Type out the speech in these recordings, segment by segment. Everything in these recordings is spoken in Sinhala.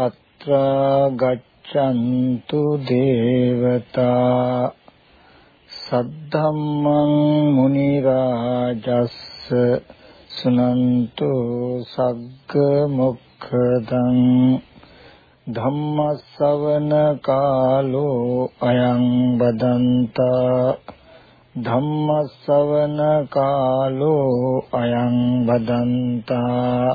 අත්‍රා ගච්ඡන්තු දේවතා සද්ධම්මං මුනි රාජස්ස සුනන්තු සග්ග මොක්ඛදං ධම්මස්සවන කාලෝ අයං බදන්තා ධම්මස්සවන කාලෝ අයං බදන්තා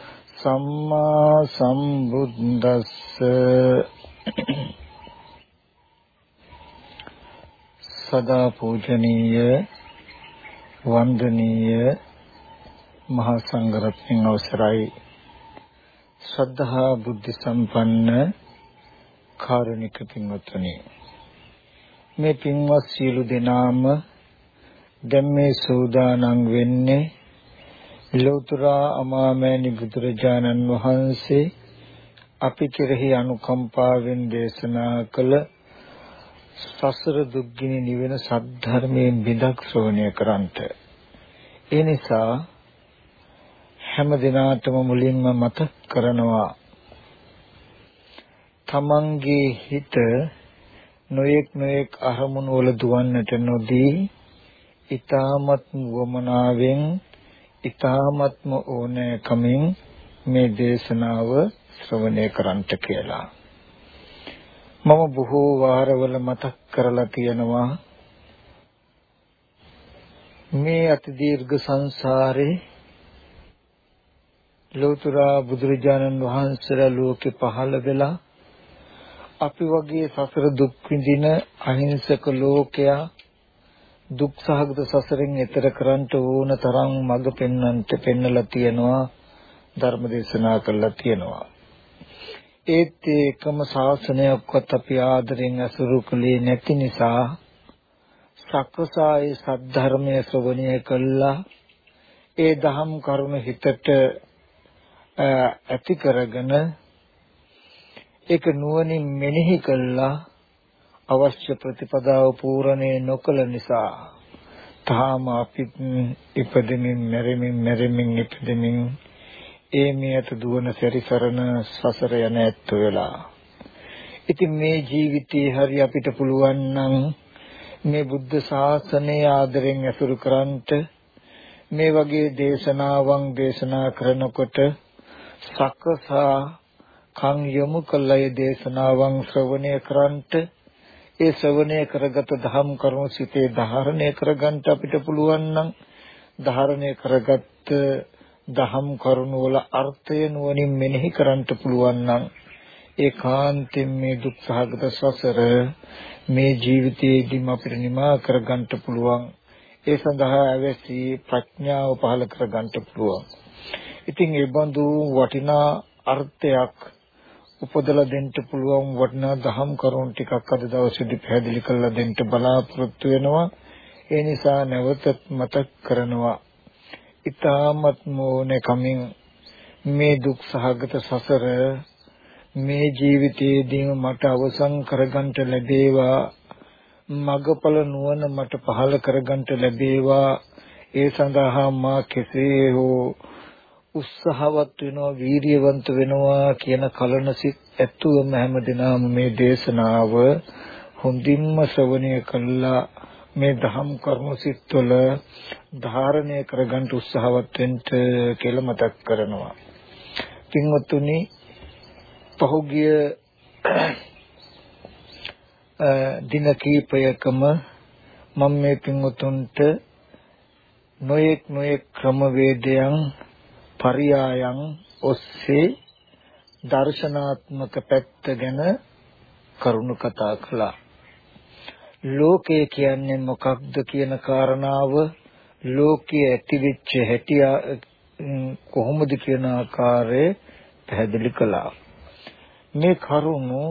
සම්මා සම්බුද්දස්ස। සදා පූජනීය වන්දනීය මහා සංඝරත්නයන් අවසරයි. ශ්‍රද්ධා බුද්ධ සම්පන්න කාරුණික පින්වත්නි මේ පින්වත් සියලු දෙනාම දැන් මේ සූදානම් වෙන්නේ ලෞතර අමාමෑණි බුදුරජාණන් වහන්සේ අපි කෙරෙහි අනුකම්පාවෙන් දේශනා කළ සසර දුක්ගිනි නිවෙන සද්ධර්මයෙන් බිඳක් ශ්‍රවණය කරන්ට. ඒ නිසා හැම දිනාටම මුලින්ම මතක් කරනවා තමන්ගේ හිත නොයෙක් නොයෙක් අරමුණු වල දුවන්නට නොදී ඊ타මත් වමනාවෙන් ඊ타මත්ම ඕනෑකමින් මේ දේශනාව ශ්‍රවණය කරන්ට කියලා. මම බොහෝ වාරවල මතක් කරලා තියෙනවා මේ අති දීර්ඝ සංසාරේ ලෝතර බුදුරජාණන් වහන්සේලා ලෝකේ පහළ වෙලා අපි වගේ සසර දුක් විඳින අහිංසක ලෝකයා දුක් සහගත සසරෙන් එතර කරන්ට ඕන තරම් මඟ පෙන්වන්නට පෙන්නලා තියෙනවා ධර්ම දේශනා කළා තියෙනවා. ඒත් ඒකම ශාසනයක්වත් අපි ආදරෙන් අසුරු කළේ නැති නිසා සක්‍රසායේ සද්ධර්මයේ ශ්‍රවණය කළා. ඒ දහම් කරුණ හිතට ඇති කරගෙන ඒක නුවණින් මෙනෙහි කළා. අවශ්‍ය ප්‍රතිපදාව පූර්ණේ නොකළ නිසා තාම අපි ඉපදෙමින් මැරෙමින් මැරෙමින් ඉපදෙමින් ඒ මියට දුවන සැරිසරන සසර යන ඇත්ත වෙලා. ඉතින් මේ ජීවිතේ හරි අපිට පුළුවන් නම් මේ බුද්ධ ශාසනය ආදරෙන් ඇසුරු කරන්ට මේ වගේ දේශනාවන් දේශනා කරනකොට සකසා කන් යොමු කළේ දේශනාවන් ශ්‍රවණය කරන්ට ඒ ශ්‍රවණය කරගත ධම් කරුණු සිතේ ධාරණය කරගන්න අපිට පුළුවන් නම් ධාරණය කරගත් දහම් කරුණු වල අර්ථය නුවණින් මෙනෙහි කරන්න පුළුවන් නම් ඒකාන්තයෙන් මේ දුක් සහගත සසර මේ ජීවිතයේදීම අපිට නිමා කරගන්න පුළුවන්. ඒ සඳහා අවශ්‍ය ප්‍රඥාව පහළ කරගන්න පුළුවන්. ඉතින් ඒ බඳු වටිනා අර්ථයක් උපදලා දෙන්න පුළුවන් වටිනා දහම් කරුණු ටිකක් අද දවසේදී පැහැදිලි කරලා දෙන්න බලාපොරොත්තු වෙනවා. ඒ නිසා නැවතත් මතක් කරනවා ඊ타මත් මොනේ කමින් මේ දුක් සහගත සසර මේ ජීවිතයේදීම මට අවසන් කරගන්න ලැබේවා. මගපල නුවණ මට පහළ කරගන්න ලැබේවා. ඒ සඳහා මා කෙසේ හෝ උත්සාහවත් වෙනවා වීරියවන්ත වෙනවා කියන කලන සිත් ඇතුවම හැමදිනම මේ දේශනාව හොඳින්ම ශ්‍රවණය කළා මේ දහම් කරුණු සිත්වල ධාරණය කරගන්න උත්සාහවත් වෙන්න කියලා මතක් කරනවා. පින්වත්නි පහුගිය දින කීපයකම මම මේ පින්වතුන්ට නොයෙක් නොයෙක් ක්‍රමවේදයන් පරියායන් ඔස්සේ දර්ශනාත්මක පැත්ත ගැන කරුණු කතා කළා. ලෝකය කියන්නේ මොකක්ද කියන කාරණාව ලෝකයේ ඇතිවෙච්ච හැටි කොහොමද කියන ආකාරය පැහැදිලි කළා. මේ කරුණු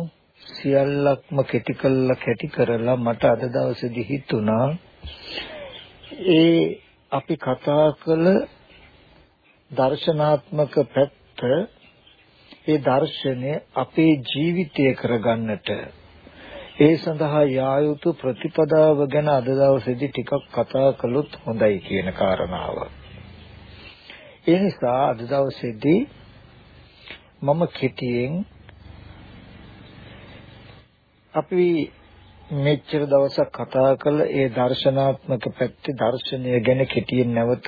සියල්ලක්ම කෙටි කළා කැටි කරලා මට අද දවසේදී හිතුණා ඒ අපි කතා කළ දර්ශනාත්මක පැත්ත ඒ දර්ශනය අපේ ජීවිතය කරගන්නට ඒ සඳහා යා යුතු ප්‍රතිපදාව ගැන අද දවසේදී ටිකක් කතා කළොත් හොඳයි කියන කාරණාව. ඒ නිසා අද දවසේදී මම කෙටියෙන් අපි මෙච්චර දවසක් කතා කළ ඒ දර්ශනාත්මක පැත්තේ දර්ශනය ගැන කෙටියෙන් නැවත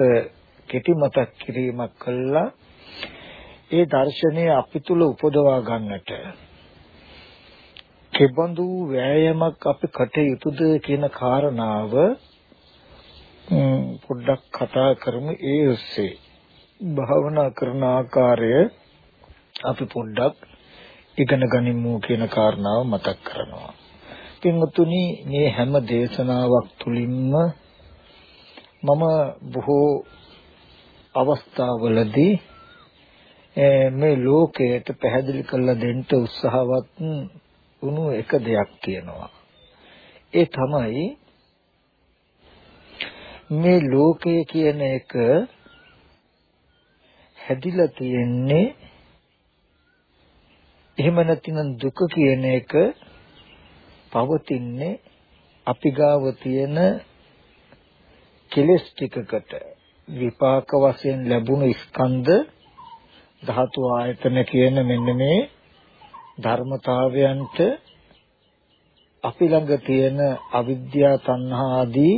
කෙටි මතක් කිරීමක් කළා. ඒ දර්ශනය අපි තුල උපදවා ගන්නට. කෙබඳු වෑයමක් අපි කටයුතුද කියන කාරණාව පොඩ්ඩක් කතා කරමු. ඒ ඔස්සේ භාවනා කරන ආකාරය අපි පොඩ්ඩක් ඉගෙන ගනිමු කියන කාරණාව මතක් කරනවා. පින්වතුනි මේ හැම දේශනාවක් තුලින්ම මම බොහෝ අවස්ථාවලදී මේ ලෝකයට පැහැදිලි කරලා දෙන්න උත්සාහවත් වුණු එක දෙයක් තියෙනවා. ඒ තමයි මේ ලෝකය කියන එක හැදිලා තියෙන්නේ එහෙම නැතිනම් දුක කියන එක පවතින්නේ අපි ගාව තියෙන කෙලස් ටිකකට විපාක වශයෙන් ලැබුණු ස්කන්ධ ධාතු ආයතන කියන මෙන්න මේ ධර්මතාවයන්ට අපි ළඟ තියෙන අවිද්‍යා තණ්හා ආදී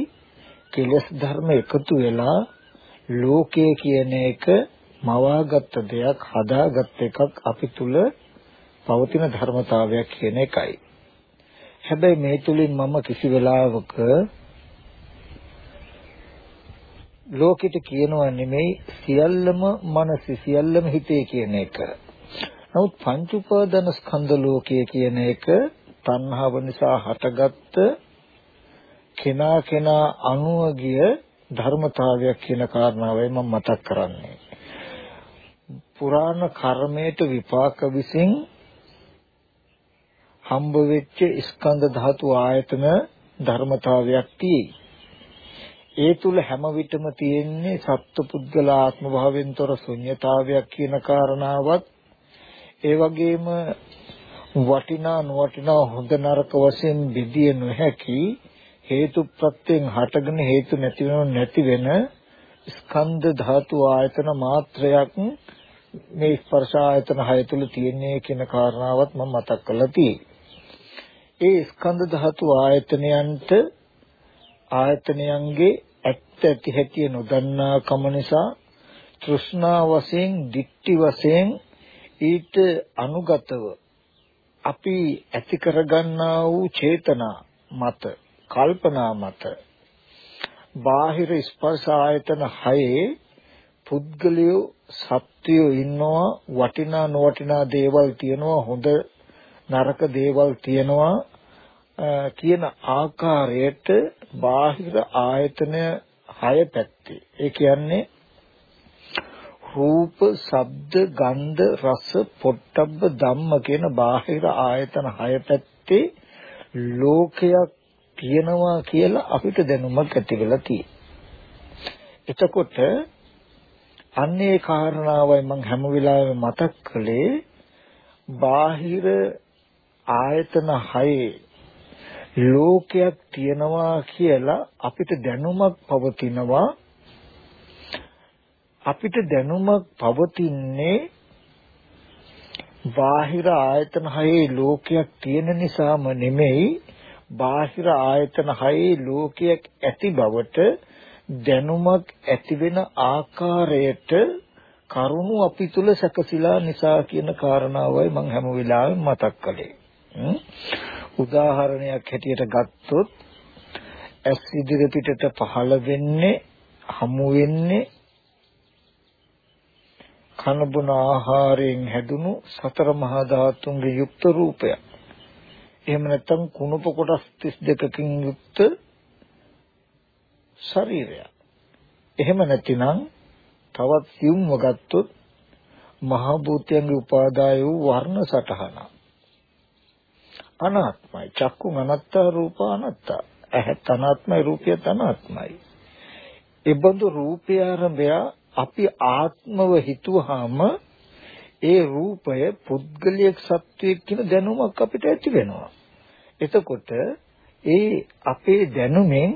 කෙලස් ධර්ම එකතු වෙලා ලෝකය කියන එක මවාගත් දෙයක් හදාගත් එකක් අපි තුල පවතින ධර්මතාවයක් කියන එකයි. හැබැයි මේ තුලින් මම කිසි වෙලාවක ලෝකෙට කියනවා නෙමෙයි සියල්ලම මනස සියල්ලම හිතේ කියන එක. නමුත් පංච උපාදාන ස්කන්ධ ලෝකය කියන එක තණ්හාව නිසා හටගත්ත කෙනා කෙනා අනුව ගිය ධර්මතාවයක් කියන කාරණාවයි මම මතක් කරන්නේ. පුරාණ කර්මයට විපාක විසින් හම්බ වෙච්ච ස්කන්ධ ධාතු ආයතන ධර්මතාවයක් තියෙයි. ඒ තුල හැම විටම තියෙන්නේ සත්පුද්ගල ආත්ම භාවයෙන්තර ශුන්්‍යතාවයක් කියන කාරණාවත් ඒ වගේම වටිනා නොවටිනා හොඳ නරක වශයෙන් බෙදිය නොහැකි හේතු ප්‍රත්‍යයෙන් හටගෙන හේතු නැති වෙනව නැති වෙන ස්කන්ධ ධාතු ආයතන මාත්‍රයක් මේ ස්පර්ශ ආයතන හය තුල තියෙන්නේ කියන කාරණාවත් මම මතක් කරලා තියෙනවා. ඒ ස්කන්ධ ධාතු ආයතනයන්ට ආයතනයන්ගේ ඇත්ත ඇති හැටි නොදන්නා කම නිසා තෘෂ්ණා වශයෙන්, ditthi වශයෙන් ඊට අනුගතව අපි ඇති කරගන්නා වූ චේතනා මත, කල්පනා මත බාහිර ස්පර්ශ ආයතන හයේ පුද්ගලයෝ සත්‍යෝ ඉන්නවා වටිනා නොවටිනා දේවල් තියෙනවා හොඳ නරක දේවල් තියෙනවා. කියන ආකාරයට බාහිර ආයතන හය පැත්තේ ඒ කියන්නේ රූප, ශබ්ද, ගන්ධ, රස, පොට්ටබ්බ ධම්ම කියන බාහිර ආයතන හය පැත්තේ ලෝකයක් තියෙනවා කියලා අපිට දැනුමක් ඇති වෙලා තියෙනවා. එතකොට අන්නේ කාරණාවයි මම හැම වෙලාවෙම මතක් කළේ බාහිර ආයතන හයේ ලෝකයක් තියෙනවා කියලා අපිට දැනුමක් පවතිනවා අපිට දැනුමක් පවතින්නේ බාහිර ආයතන හයේ ලෝකයක් තියෙන නිසාම නෙමෙයි බාහිර ආයතන හයේ ලෝකයක් ඇති බවට දැනුමක් ඇති වෙන ආකාරයට කරුණු අපි තුල සැකසීලා නිසා කියන කාරණාවයි මම හැම වෙලාවෙම මතක් කළේ. උදාහරණයක් හැටියට ගත්තොත් ඇස් ඉදිරි පිටට පහළ වෙන්නේ හමු වෙන්නේ කන බොන ආහාරයෙන් හැදුණු සතර මහා ධාතුන්ගේ යුක්ත රූපය. එහෙම නැත්නම් කුණප කොටස් 32කින් යුක්ත ශරීරය. එහෙම නැතිනම් තවත් සියුම්ව ගත්තොත් මහා භූතයන්ගේ උපාදාය වූ වර්ණ සටහන. අනාත්මයි. චක්කුන් අනත්තා රූප අනත්තා. ඇහත් අනාත්මයි රූපයත් අනාත්මයි. ඒබඳු රූපය ආරම්භය අපි ආත්මව හිතුවාම ඒ රූපය පුද්ගලියක් සත්වයක් කියන දැනුමක් අපිට ඇති වෙනවා. එතකොට ඒ අපේ දැනුමෙන්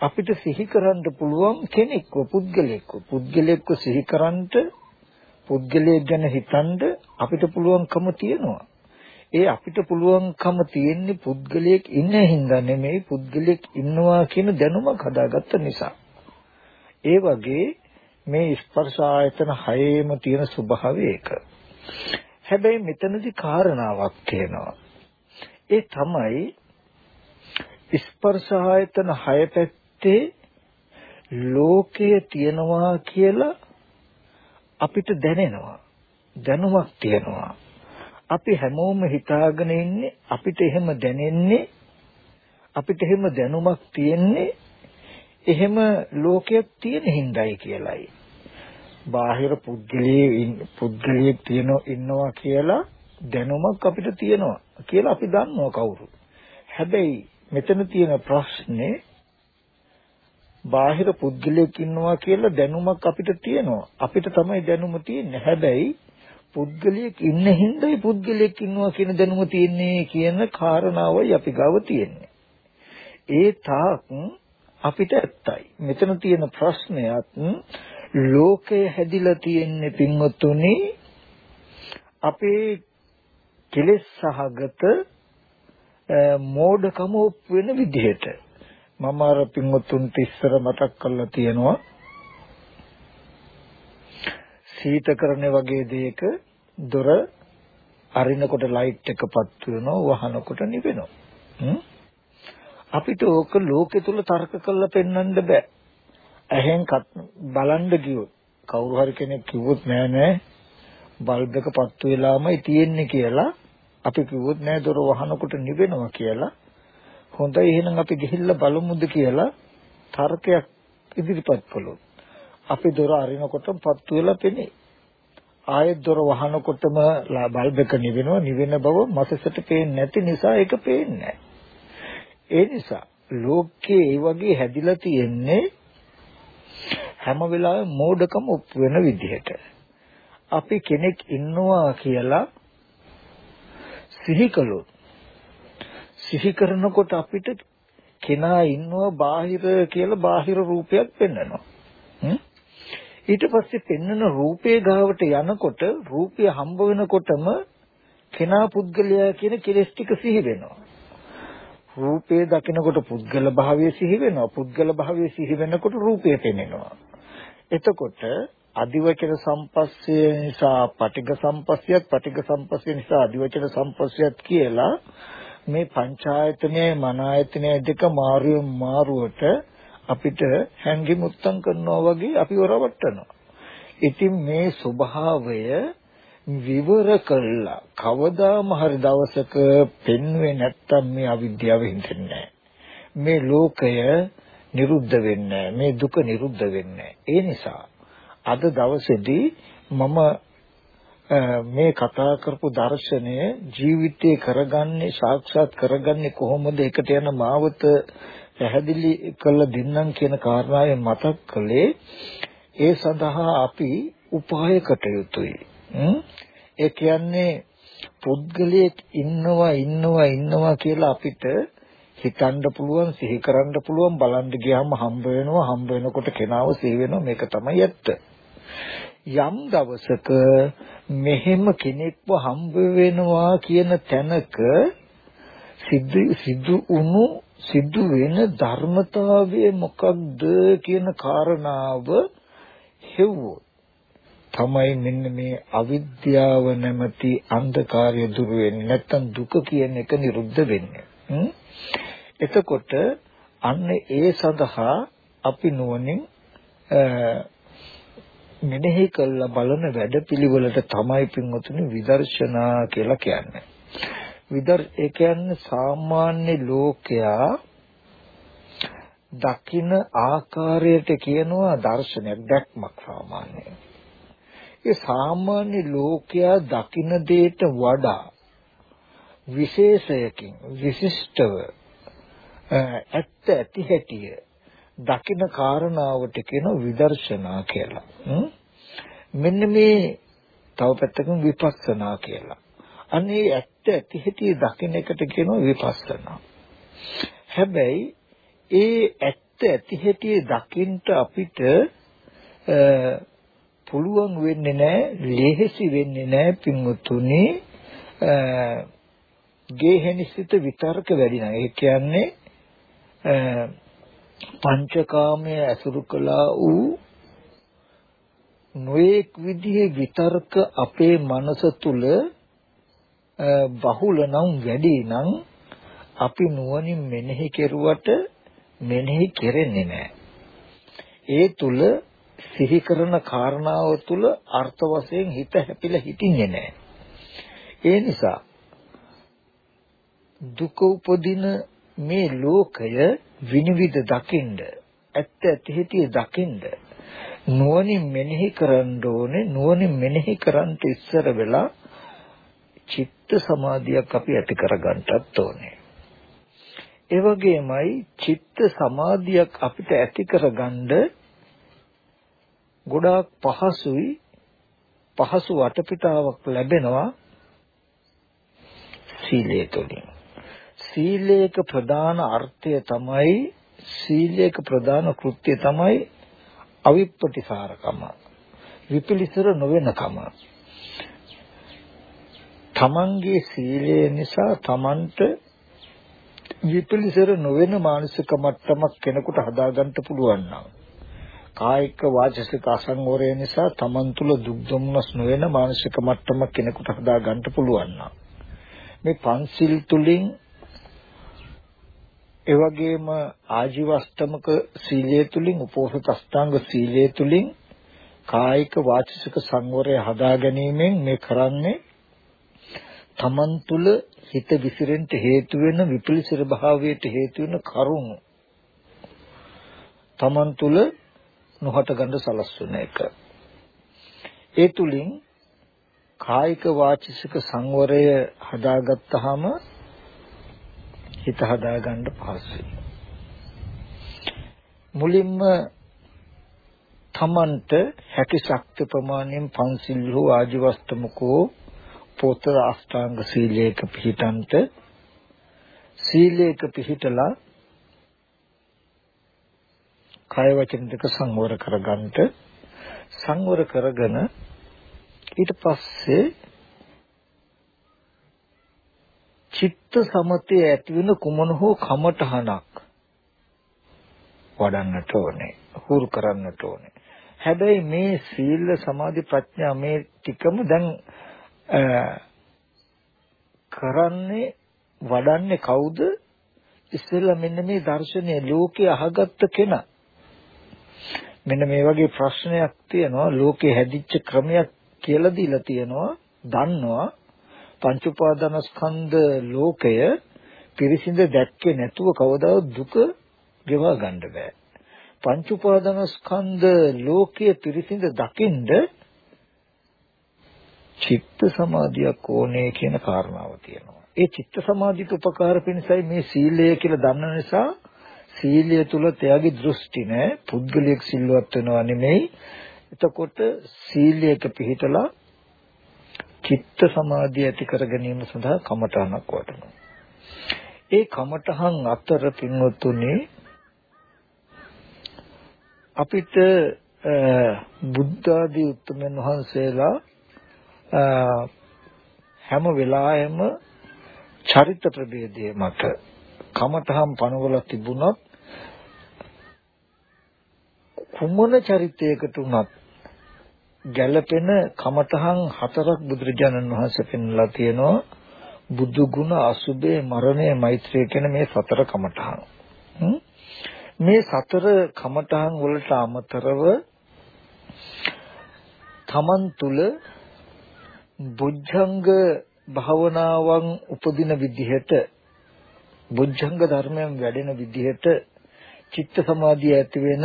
අපිට සිහි කරන්න පුළුවන් කෙනෙක්ව පුද්ගලයෙක්ව පුද්ගලයෙක්ව සිහි කරන්නට පුද්ගලයෙක් ගැන හිතනද අපිට පුළුවන්කම තියෙනවා. ඒ අපිට පුළුවන්කම තියෙන්නේ පුද්ගලයෙක් ඉන්න හින්දා නෙමෙයි පුද්ගලයෙක් ඉන්නවා කියන දැනුමක් හදාගත්ත නිසා. ඒ වගේ මේ ස්පර්ශ ආයතන හයේම තියෙන ස්වභාවය ඒක. හැබැයි මෙතනදි කාරණාවක් තියෙනවා. ඒ තමයි ස්පර්ශ ආයතන හය පැත්තේ ලෝකය තියනවා කියලා අපිට දැනෙනවා. දැනුමක් තියෙනවා. අපි හැමෝම හිතාගෙන ඉන්නේ අපිට එහෙම දැනෙන්නේ අපිට එහෙම දැනුමක් තියෙන්නේ එහෙම ලෝකයක් තියෙන හිඳයි කියලයි. බාහිර පුද්ගලයේ පුද්ගලයෙක් තියෙන ඉන්නවා කියලා දැනුමක් අපිට තියෙනවා කියලා අපි දන්නවා කවුරු. හැබැයි මෙතන තියෙන ප්‍රශ්නේ බාහිර පුද්ගලයෙක් ඉන්නවා කියලා දැනුමක් අපිට තියෙනවා. අපිට තමයි දැනුම තියෙන්නේ. හැබැයි පුද්ගලයෙක් ඉන්න හින්දායි පුද්ගලයෙක් ඉන්නවා කියන දැනුම තියෙන්නේ කියන කාරණාවයි අපි ගාව තියෙන්නේ. ඒ තාක් අපිට ඇත්තයි. මෙතන තියෙන ප්‍රශ්නයත් ලෝකය හැදිලා තියෙන්නේ පින්වත්තුනි අපේ කෙලෙස් සහගත මෝඩකම වෙන විදිහට මම අර පින්වත්තුන්ට ඉස්සර මතක් කරලා තියෙනවා සීතකරණය වගේ දෙයක දොර අරිනකොට ලයිට් එක පත් වෙනවා වහනකොට නිවෙනවා. අපිට ඕක ලෝකෙ තුල තර්ක කරලා පෙන්වන්න බෑ. ඇහෙන් බලන්න ගියොත් කවුරු හරි කෙනෙක් කිව්වොත් නෑ නෑ බල්බ් එක පත්තු වෙලාමයි තියෙන්නේ කියලා අපි කිව්වොත් නෑ දොර වහනකොට නිවෙනවා කියලා. හොඳයි එහෙනම් අපි ගිහිල්ලා බලමුද කියලා තර්කයක් ඉදිරිපත් කළොත්. අපි දොර අරිනකොටම පත්තු වෙලා පෙනේ. ආයෙත් දොර වහනකොටම බල්බ් එක නිවෙනවා නිවෙන බව මසසට පේන්නේ නැති නිසා ඒක පේන්නේ ඒ නිසා ලෝකේ ඒ වගේ හැදිලා තියෙන්නේ හැම වෙලාවෙම මෝඩකම ඔප්පු වෙන විදිහට. අපි කෙනෙක් ඉන්නවා කියලා සිහි කළොත් සිහි කරනකොට අපිට කෙනා ඉන්නවා බාහිර කියලා බාහිර රූපයක් පෙන්වනවා. ඊට පස්සේ පෙන්වන රූපේ ගාවට යනකොට රූපය හම්බ වෙනකොටම කෙනා පුද්ගලයා කියන කෙලෙස් ටික සිහි වෙනවා. රූපේ දකිනකොට පුද්ගල භාවය සිහි වෙනවා. පුද්ගල භාවය සිහි වෙනකොට රූපය පෙනෙනවා. එතකොට අදිවචන සම්පස්සය නිසා පටිඝ සම්පස්සයත් පටිඝ සම්පස්සය නිසා අදිවචන සම්පස්සයත් කියලා මේ පංචායතනයයි මන ආයතනයයි දෙක මාරුවෙන් මාරුවට අපිට හැංගිමුත්තම් කරනවා වගේ අපිව රවට්ටනවා. ඉතින් මේ ස්වභාවය විවර කළා. කවදාම හරි දවසක පෙන්වෙන්නේ නැත්තම් මේ අවිද්‍යාව හින්දන්නේ මේ ලෝකය නිරුද්ධ වෙන්නේ මේ දුක නිරුද්ධ වෙන්නේ ඒ නිසා අද දවසේදී මම මේ කතා කරපු දර්ශනය ජීවිතේ කරගන්නේ සාක්ෂාත් කරගන්නේ කොහොමද? එකට යන මාවත පැහැදිලි කළ දෙන්නම් කියන කාරණාවෙන් මතක් කළේ ඒ සඳහා අපි උපාය කටයුතුයි ඒ කියන්නේ පුද්ගලයෙක් ඉන්නවා ඉන්නවා ඉන්නවා කියලා අපිට හිතන්න පුළුවන් සිහි කරන්න පුළුවන් බලන්න ගියාම හම්බ වෙනවා හම්බ වෙනකොට කෙනාව සිහි වෙනවා. මේක තමයි ඇත්ත. යම් දවසක මෙහෙම කෙනෙක්ව හම්බ වෙනවා කියන තැනක සිද්ධ සිදු වුණු සිදු වෙන ධර්මතාවය මොකක්ද කියන කාරණාව හෙව්වොත් තමයි මෙන්න මේ අවිද්‍යාව නැමැති අන්ධකාරය දුරු වෙන්නේ. නැත්තම් දුක කියන එක නිරුද්ධ වෙන්නේ. එතකොට අන්න ඒ සඳහා අපි නුවණින් මෙනෙහි කළ බලන වැඩපිළිවෙලට තමයි පින්වතුනි විදර්ශනා කියලා කියන්නේ. විදර් ඒ කියන්නේ සාමාන්‍ය ලෝකයා දකින ආකාරයට කියනවා දර්ශනයක් දැක්මක් සාමාන්‍යයෙන්. ඒ සාමාන්‍ය ලෝකයා දකින දෙයට වඩා විශේෂයකින් විශිෂ්ටව ඇත්ත ඇති හැටිය දකින කාරණාවට කියන විදර්ශනා කියලා. මෙන්න මේ තව පැත්තකින් විපස්සනා කියලා. අනේ ඇත්ත ඇති හැටි දකින එකට කියනවා විපස්සනා. හැබැයි ඒ ඇත්ත ඇති හැටි දකින්න අපිට පුළුවන් වෙන්නේ නැහැ ලෙහෙසි වෙන්නේ නැහැ පින්වතුනි ගේහෙනිසිත විතර්ක වැඩි නම් ඒ කියන්නේ පංචකාමයේ ඇසුරු කළා වූ නොඑක් විදිහේ විතර්ක අපේ මනස තුල බහුල නම් වැඩි නම් අපි නුවණින් මෙනෙහි කෙරුවට මෙනෙහි කෙරෙන්නේ නැහැ. ඒ තුල සිහි කරන කාරණාව තුල අර්ථ වශයෙන් හිත හැපිලා හිටින්නේ නැහැ. ඒ නිසා දුක උපදින මේ ලෝකය විනිවිද දකින්න ඇත්ත ඇති හිටියේ දකින්න නුවණින් මෙනෙහි කරන්න ඕනේ නුවණින් මෙනෙහි කරන්ට ඉස්සර වෙලා චිත්ත සමාධියක් අපි ඇති කරගන්නටත් ඕනේ. ඒ වගේමයි චිත්ත සමාධියක් අපිට ඇති කරගන්න ගොඩාක් පහසුයි පහසු වටපිටාවක් ලැබෙනවා සීලය තුළින්. සීලයක ප්‍රධාන අර්ථය තමයි සීලයක ප්‍රධාන කෘත්‍යය තමයි අවිප්පටිසාරකම. විපිලිසර නොවෙනකම. තමන්ගේ සීලය නිසා තමන්ට විපිලිසර නොවන මානසික මට්ටමක් කෙනෙකුට හදාගන්න පුළුවන් නම් කායික වාචික අසංවරය නිසා තමන් තුළ දුක් දුම්නස් නොවන මානසික මට්ටමක් කෙනෙකුට හදාගන්න පුළුවන් නම් මේ පන්සිල් තුලින් ඒ වගේම ආජීවස්තමක සීලය තුලින් උපෝසත අෂ්ටාංග සීලය තුලින් කායික වාචික සංවරය හදා ගැනීමෙන් මේ කරන්නේ තමන් තුළ හිත විසිරෙන්න හේතු වෙන විපලිසර භාවයට හේතු වෙන කරුණු තමන් තුළ නොහට ගන්න සලස්වන එක ඒ තුලින් කායික වාචික සංවරය හදාගත්තාම හිත හදාගන්න පහසුයි. මුලින්ම තමන්ට හැකි ශක්ති ප්‍රමාණයෙන් පන්සිල් හෝ ආජීවස්තමකෝ පොත අෂ්ටාංග සීලයක පිහිටන්ට සීලයක පිහිටලා කය වචන දෙක සංවර කරගන්නට සංවර කරගෙන ඊට පස්සේ චිත්ත සමතේ ඇති වෙන කුමන හෝ කමඨහනක් වඩන්නට ඕනේ හුරු කරන්නට ඕනේ. හැබැයි මේ සීල සමාධි ප්‍රඥා මේ ටිකම දැන් කරන්නේ වඩන්නේ කවුද? ඉස්සෙල්ලා මෙන්න මේ දර්ශනය ලෝකේ අහගත්ත කෙනා. මෙන්න මේ වගේ ප්‍රශ්නයක් තියෙනවා. ලෝකේ හැදිච්ච ක්‍රමයක් කියලා දීලා තියෙනවා. දන්නවා. පංච උපාදානස්කන්ධ ලෝකය පිරිසිඳ දැක්කේ නැතුව කවදාවත් දුක ගෙවා ගන්න බෑ. පංච උපාදානස්කන්ධ ලෝකයේ පිරිසිඳ දකින්ද චිත්ත සමාධියක් ඕනේ කියන කාරණාව තියෙනවා. ඒ චිත්ත සමාධියට උපකාර පිණිසයි මේ සීලය කියලා දන්න නිසා සීලය තුල තයාගේ දෘෂ්ටි නෑ පුද්ගලික සිල්වත් වෙනවා නෙමෙයි. එතකොට සීලයක පිහිටලා චිත්ත සමාධිය ඇති කර ගැනීම සඳහා කමඨහනක් වඩනවා. ඒ කමඨහන් අතර පින්වත්තුනි අපිට බුද්ධ ආදී උත්තමයන් වහන්සේලා හැම වෙලාවෙම චරිත ප්‍රභේදයේ මත කමඨහම් පනවල තිබුණත් කුමන චරිතයකට උනත් ගැළපෙන කමඨහන් හතරක් බුදුරජාණන් වහන්සේ පෙන්ලා තියෙනවා. බුදු ගුණ අසුබේ මරණය මෛත්‍රිය කියන මේ සතර කමඨහන් මේ සතර කමඨහන් වලට අමතරව තමන් තුල බුද්ධංග භාවනාවන් උපදින විදිහට බුද්ධංග ධර්මයන් වැඩෙන විදිහට චිත්ත සමාධිය ඇති වෙන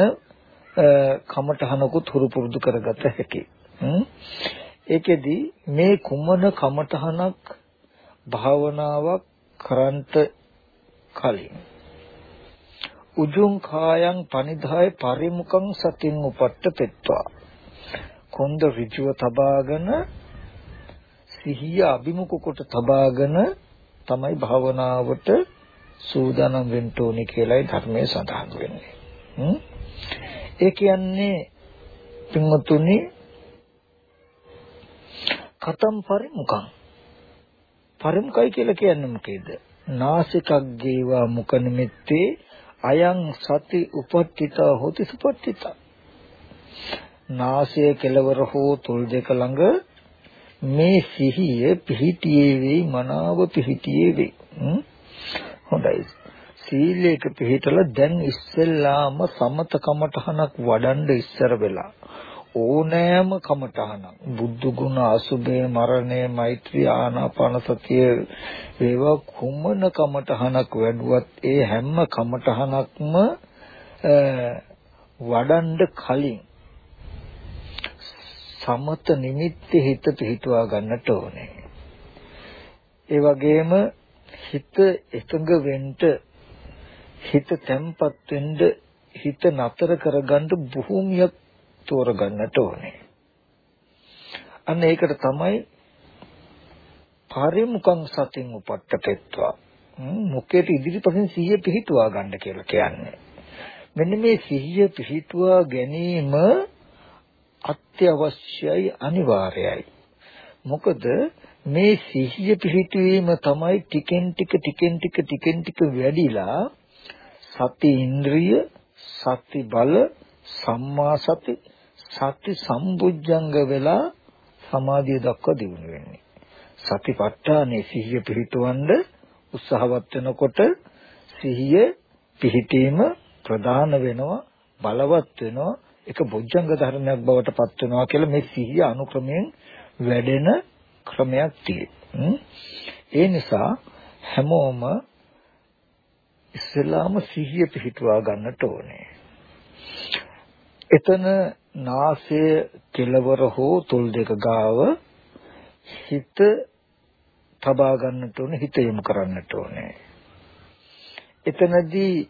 කමඨහනකුත් හුරු පුරුදු කරගත හැකි. ඒකෙදි මේ කුමන කමඨහනක් භාවනාවක් කරන්ට කලින් උජුං කායං පනිදාය පරිමුඛං සතින් උපට්ඨ පෙත්වා කොන්ද ඍජුව තබාගෙන සිහිය අභිමුඛ කොට තබාගෙන තමයි භාවනාවට සූදානම් වෙන්න ඕනේ කියලායි ධර්මයේ සඳහන් වෙන්නේ. ඒ කියන්නේ පින්වතුනි කතම් පරිමුඛං පරිමුඛයි කියලා කියන්නේ මොකේද? නාසිකක් ගේවා මුඛ නිමිත්තේ අයං සති උපට්ඨිතා හොති සුපට්ඨිතා නාසය කෙලවර හෝ තුල් දෙක ළඟ මේ සිහිය පිහිටියේ වෙයි මනාව පිහිටියේ වෙයි. හොඳයි. සීලයක පිහිටලා දැන් ඉස්සෙල්ලාම සමත කමඨහනක් වඩන්න ඉස්සර වෙලා. ඕනෑම කමඨහනක් බුද්ධ ගුණ අසුභය මරණය මෛත්‍රී ආනාපාන සතිය ඒවා කුමන කමඨහනක් වැඩුවත් ඒ හැම කමඨහනක්ම වඩන්න කලින් සමත නිමිත්තේ හිත පිහිටුවා ගන්නට ඕනේ. ඒ වගේම හිත එකඟ වෙන්න හිත තැම්පත් වෙන්න හිත නතර කරගන්න භූමියක් තෝරගන්නට ඕනේ. අන්න ඒකට තමයි පරිමුඛං සතින් උපට්ඨපෙත්වා මුකේට ඉදිරිපසින් සිහිය පිහිටුවා ගන්න කියලා කියන්නේ. මෙන්න මේ සිහිය පිහිටුවා ගැනීම අත්‍යවශ්‍යයි අනිවාර්යයි. මොකද මේ සිහිය පිහිටවීම තමයි ටිකෙන් ටික ටිකෙන් ටික ටිකෙන් ටික වැඩිලා සති ඉන්ද්‍රිය සති බල සම්මා සති සති සම්බුද්ධංග වෙලා සමාධිය දක්වා දිනු වෙන්නේ. සතිපට්ඨානේ සිහිය පිහිටවන්න උත්සාහවත් වෙනකොට සිහිය පිහිටීම ප්‍රධාන වෙනවා බලවත් වෙනවා ඒක බොජ්ජංග ධර්මයක් බවට පත් වෙනවා කියලා මේ සිහිය අනුක්‍රමයෙන් වැඩෙන ක්‍රමයක් තියෙනවා. ඒ නිසා හැමෝම ඉස්ලාම සිහිය පිහිටුවා ගන්නට ඕනේ. එතන නාසය කෙලවර හෝ තුල් දෙක ගාව හිත තබා ගන්නට ඕනේ හිත යොමු කරන්නට ඕනේ. එතනදී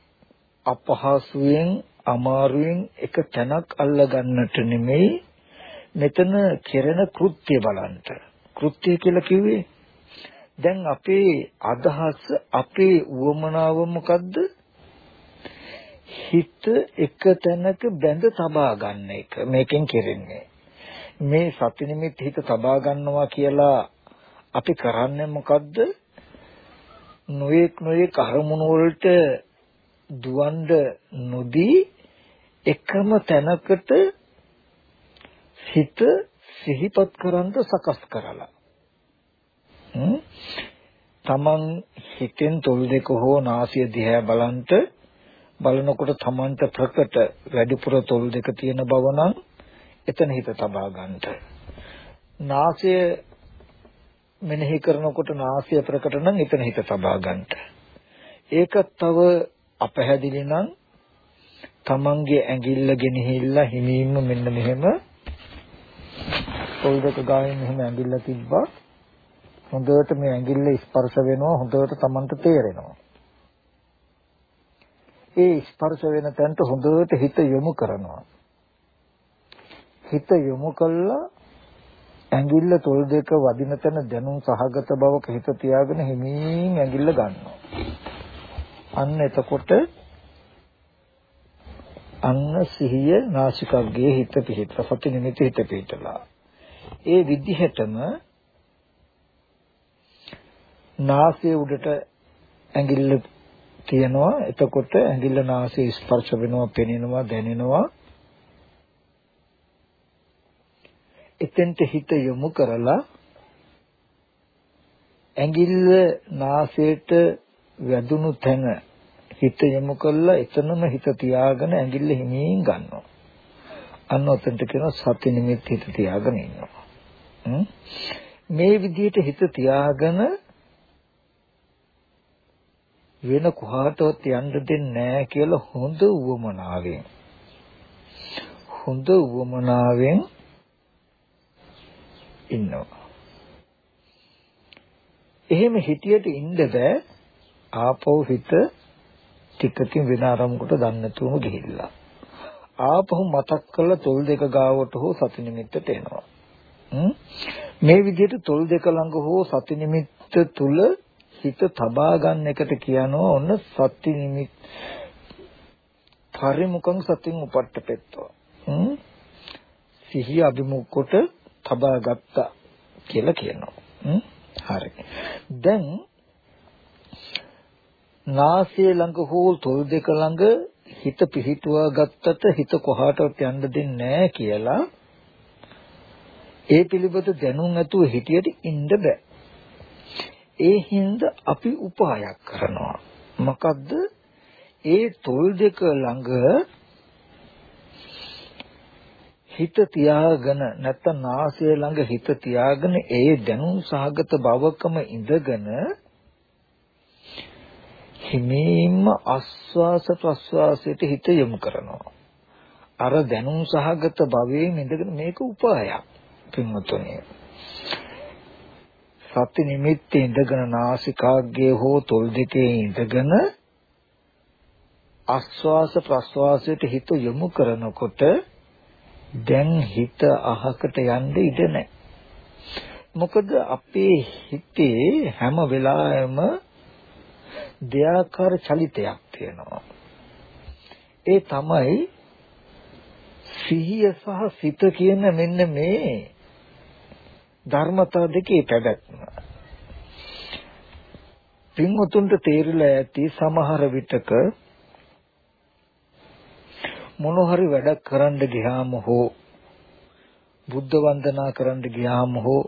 අපහසුයෙන් අමාරුවෙන් එක තැනක් අල්ල ගන්නට නෙමෙයි මෙතන කෙරෙන කෘත්‍ය බලන්න. කෘත්‍ය කියලා කිව්වේ දැන් අපේ අදහස අපේ උවමනාව මොකද්ද? හිත එක තැනක බැඳ තබා ගන්න එක මේකෙන් කෙරෙන්නේ. මේ සති නිමිත් හිත තබා ගන්නවා කියලා අපි කරන්නේ මොකද්ද? නොයෙක් නොයෙක් අරමුණු වලට දුවන්න නොදී එකම තැනකට හිත සිහිපත් කරන්ට සකස් කරලා. තමන් හිතෙන් තොල් දෙක හෝ නාසය දිහා බලන්ට බලනකොට තමන්ට ප්‍රකට වැඩිපුර තොල් දෙක තියෙන බව නම් එතන හිත තබා ගන්නට. නාසය මෙනෙහි කරනකොට නාසය ප්‍රකට නම් එතන හිත තබා ගන්නට. ඒක තව අපහැදිලි නම් තමන්ගේ ඇඟිල්ල ගෙනහිල්ලා හිමීම මෙන්න මෙහෙම. පොල්දක ගායෙන් මෙහෙම ඇඟිල්ල තිබ්බා හොඳට මේ ඇඟිල්ල ස්පර්ශ වෙනවා හොඳට තමන්ට තේරෙනවා. ඒ ස්පර්ශ වෙන තැනට හොඳට හිත යොමු කරනවා. හිත යොමු කළා ඇඟිල්ල තොල් දෙක වදින තැන දැනුම් සහගත බවක හිත තියාගෙන හිමින් ඇඟිල්ල ගන්නවා. අන්න එතකොට අන්න සිහිය නාසිකග්ගේ හිත පිහිට සති නිමිති හිත පිහිටලා. ඒ විදිහටම නාසය උඩට ඇඟිල්ල තියනවා. එතකොට ඇඟිල්ල නාසය ස්පර්ශ වෙනවා පෙනෙනවා දැනෙනවා. එතෙන්ට හිත යොමු කරලා ඇඟිල්ල නාසයට වැදුණු තැන හිත යොමු කළා එතනම හිත තියාගෙන ඇඟිල්ල හිමින් ගන්නවා. අන්න ඔතනට කියනවා සති නිමිත් හිත තියාගෙන ඉන්නවා. මේ විදිහට හිත තියාගෙන වෙන කොහාටවත් යන්න දෙන්නේ නැහැ කියලා හොඳ උවමනාවෙන් හොඳ උවමනාවෙන් ඉන්නවා. එහෙම හිතියට ඉන්න බෑ ආපහු හිත ටිකකින් වෙන අරමුණකට දන්නතුම ගිහිල්ලා. ආපහු මතක් කරලා තොල් දෙක ගාවට හෝ සති නිමිත්තට එනවා. මේ විදිහට තොල් දෙක ළඟ හෝ සති නිමිත්ත තුල හිත තබා ගන්න එකට කියනවා ඔන්න සති නිමිත් පරිමුඛං සතින් උපට්ඨපෙත්වා සිහිය අභිමුඛ කොට තබා ගත්තා කියලා කියනවා. හරි. දැන් නාසය ළඟ හෝ තොල් දෙක ළඟ හිත පිහිටුවා ගත්තට හිත කොහාටවත් යන්න දෙන්නේ නැහැ කියලා ඒ පිළිබඳ දැනුම් නැතුව හිටියට ඉන්න බෑ. ඒ හින්දා අපි උපායක් කරනවා. මොකද්ද? ඒ තොල් දෙක ළඟ හිත තියාගෙන නැත්තම් නාසය ළඟ හිත තියාගෙන ඒ දැනුම් සහගත බවකම ඉඳගෙන හිමීම ආස්වාස ප්‍රස්වාසයට හිත යොමු කරනවා. අර දැනුම් සහගත භවයේ ඉඳගෙන මේක උපායක්. පින්වතුනි. සති නිමිත්තේ ඉඳගෙන නාසිකාග්‍රේ හෝ තොල් දෙකේ ඉඳගෙන ආස්වාස ප්‍රස්වාසයට හිත යොමු කරනකොට දැන් හිත අහකට යන්න ඉඩ නැහැ. මොකද අපේ හිතේ හැම වෙලාවෙම දෙයාකාර චලිතයක් තියෙනවා. ඒ තමයි සිහිය සහ සිත කියන මෙන්න මේ ධර්මතා දෙකේ පැවැත්ම. පින්වතුන්ට තේරිලා ඇති සමහර විටක මොන හරි වැඩක් කරන්න ගියාම හෝ බුද්ධ වන්දනා කරන්න ගියාම හෝ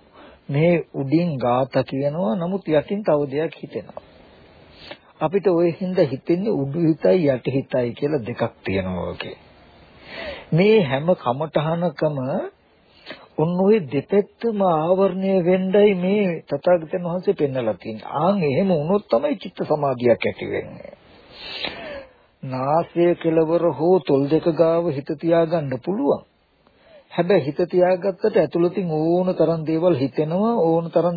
මේ උඩින් ગાත කියනවා නමුත් යටින් තව දෙයක් හිතෙනවා අපිට ওই හින්දා හිතෙන්නේ උඩු හිතයි යටි හිතයි කියලා දෙකක් තියෙනවා වගේ මේ හැම කමඨහනකම උන් ওই දෙපැත්තම ආවරණය වෙන්නයි මේ තථාගතයන් වහන්සේ පෙන්වලා තියෙන්නේ. ආන් එහෙම වුණොත් තමයි චිත්ත සමාධියක් ඇති වෙන්නේ. නාසය කෙලවර හෝ තොල් දෙක ගාව හිත තියාගන්න පුළුවන්. හැබැයි හිත තියාගත්තට ඇතුළතින් ඕන තරම් දේවල් හිතෙනවා ඕන තරම්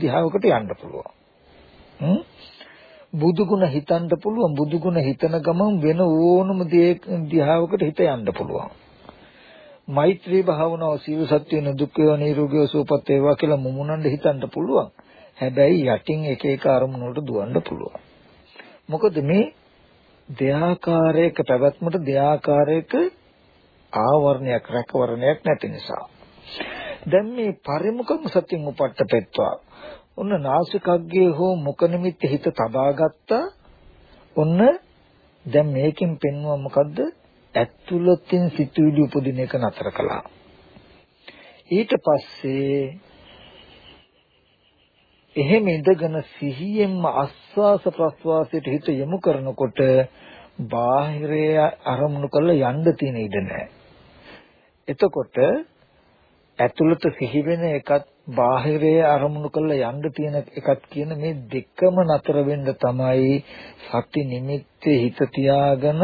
දිහාවකට යන්න පුළුවන්. බුදුගුණ හිතන්න පුළුවන් බුදුගුණ හිතන ගමන් වෙන ඕනම දිහාවකට හිත යන්න පුළුවන්. මෛත්‍රී භාවනාව සීල සත්‍ය නුදුක්ඛය නිරෝගය සුවපත් වේවා කියලා මුමුණන්න හිතන්න පුළුවන්. හැබැයි යටින් එක එක අරමුණු වලට දුවන්න පුළුවන්. මොකද මේ දෙආකාරයක පැවැත්මට දෙආකාරයක ආවරණයක් රැකවරණයක් නැති නිසා. දැන් මේ පරිමුඛම සත්‍යං උපට්ඨපෙත්වා. ඔන්න නාසිකග්ගේ හෝ මුඛ නිමිත්ත හිත තබා ගත්තා. ඔන්න දැන් මේකෙන් පෙන්වුවා මොකද්ද? ඇතුළතින් සිතුවිලි උපදින එක නතර කළා. ඊට පස්සේ එහෙම ඉඳගෙන සිහියෙන්ම ආස්වාස ප්‍රස්වාසයට හිත යොමු කරනකොට බාහිරය අරමුණු කරලා යන්න තියෙන ඉඩ නැහැ. එතකොට ඇතුළත සිහි වෙන එකත් බාහිරයේ අරමුණු කරලා යන්න තියෙන එකත් කියන මේ දෙකම නතර වෙන්න තමයි සති නිමිත්තේ හිත තියාගෙන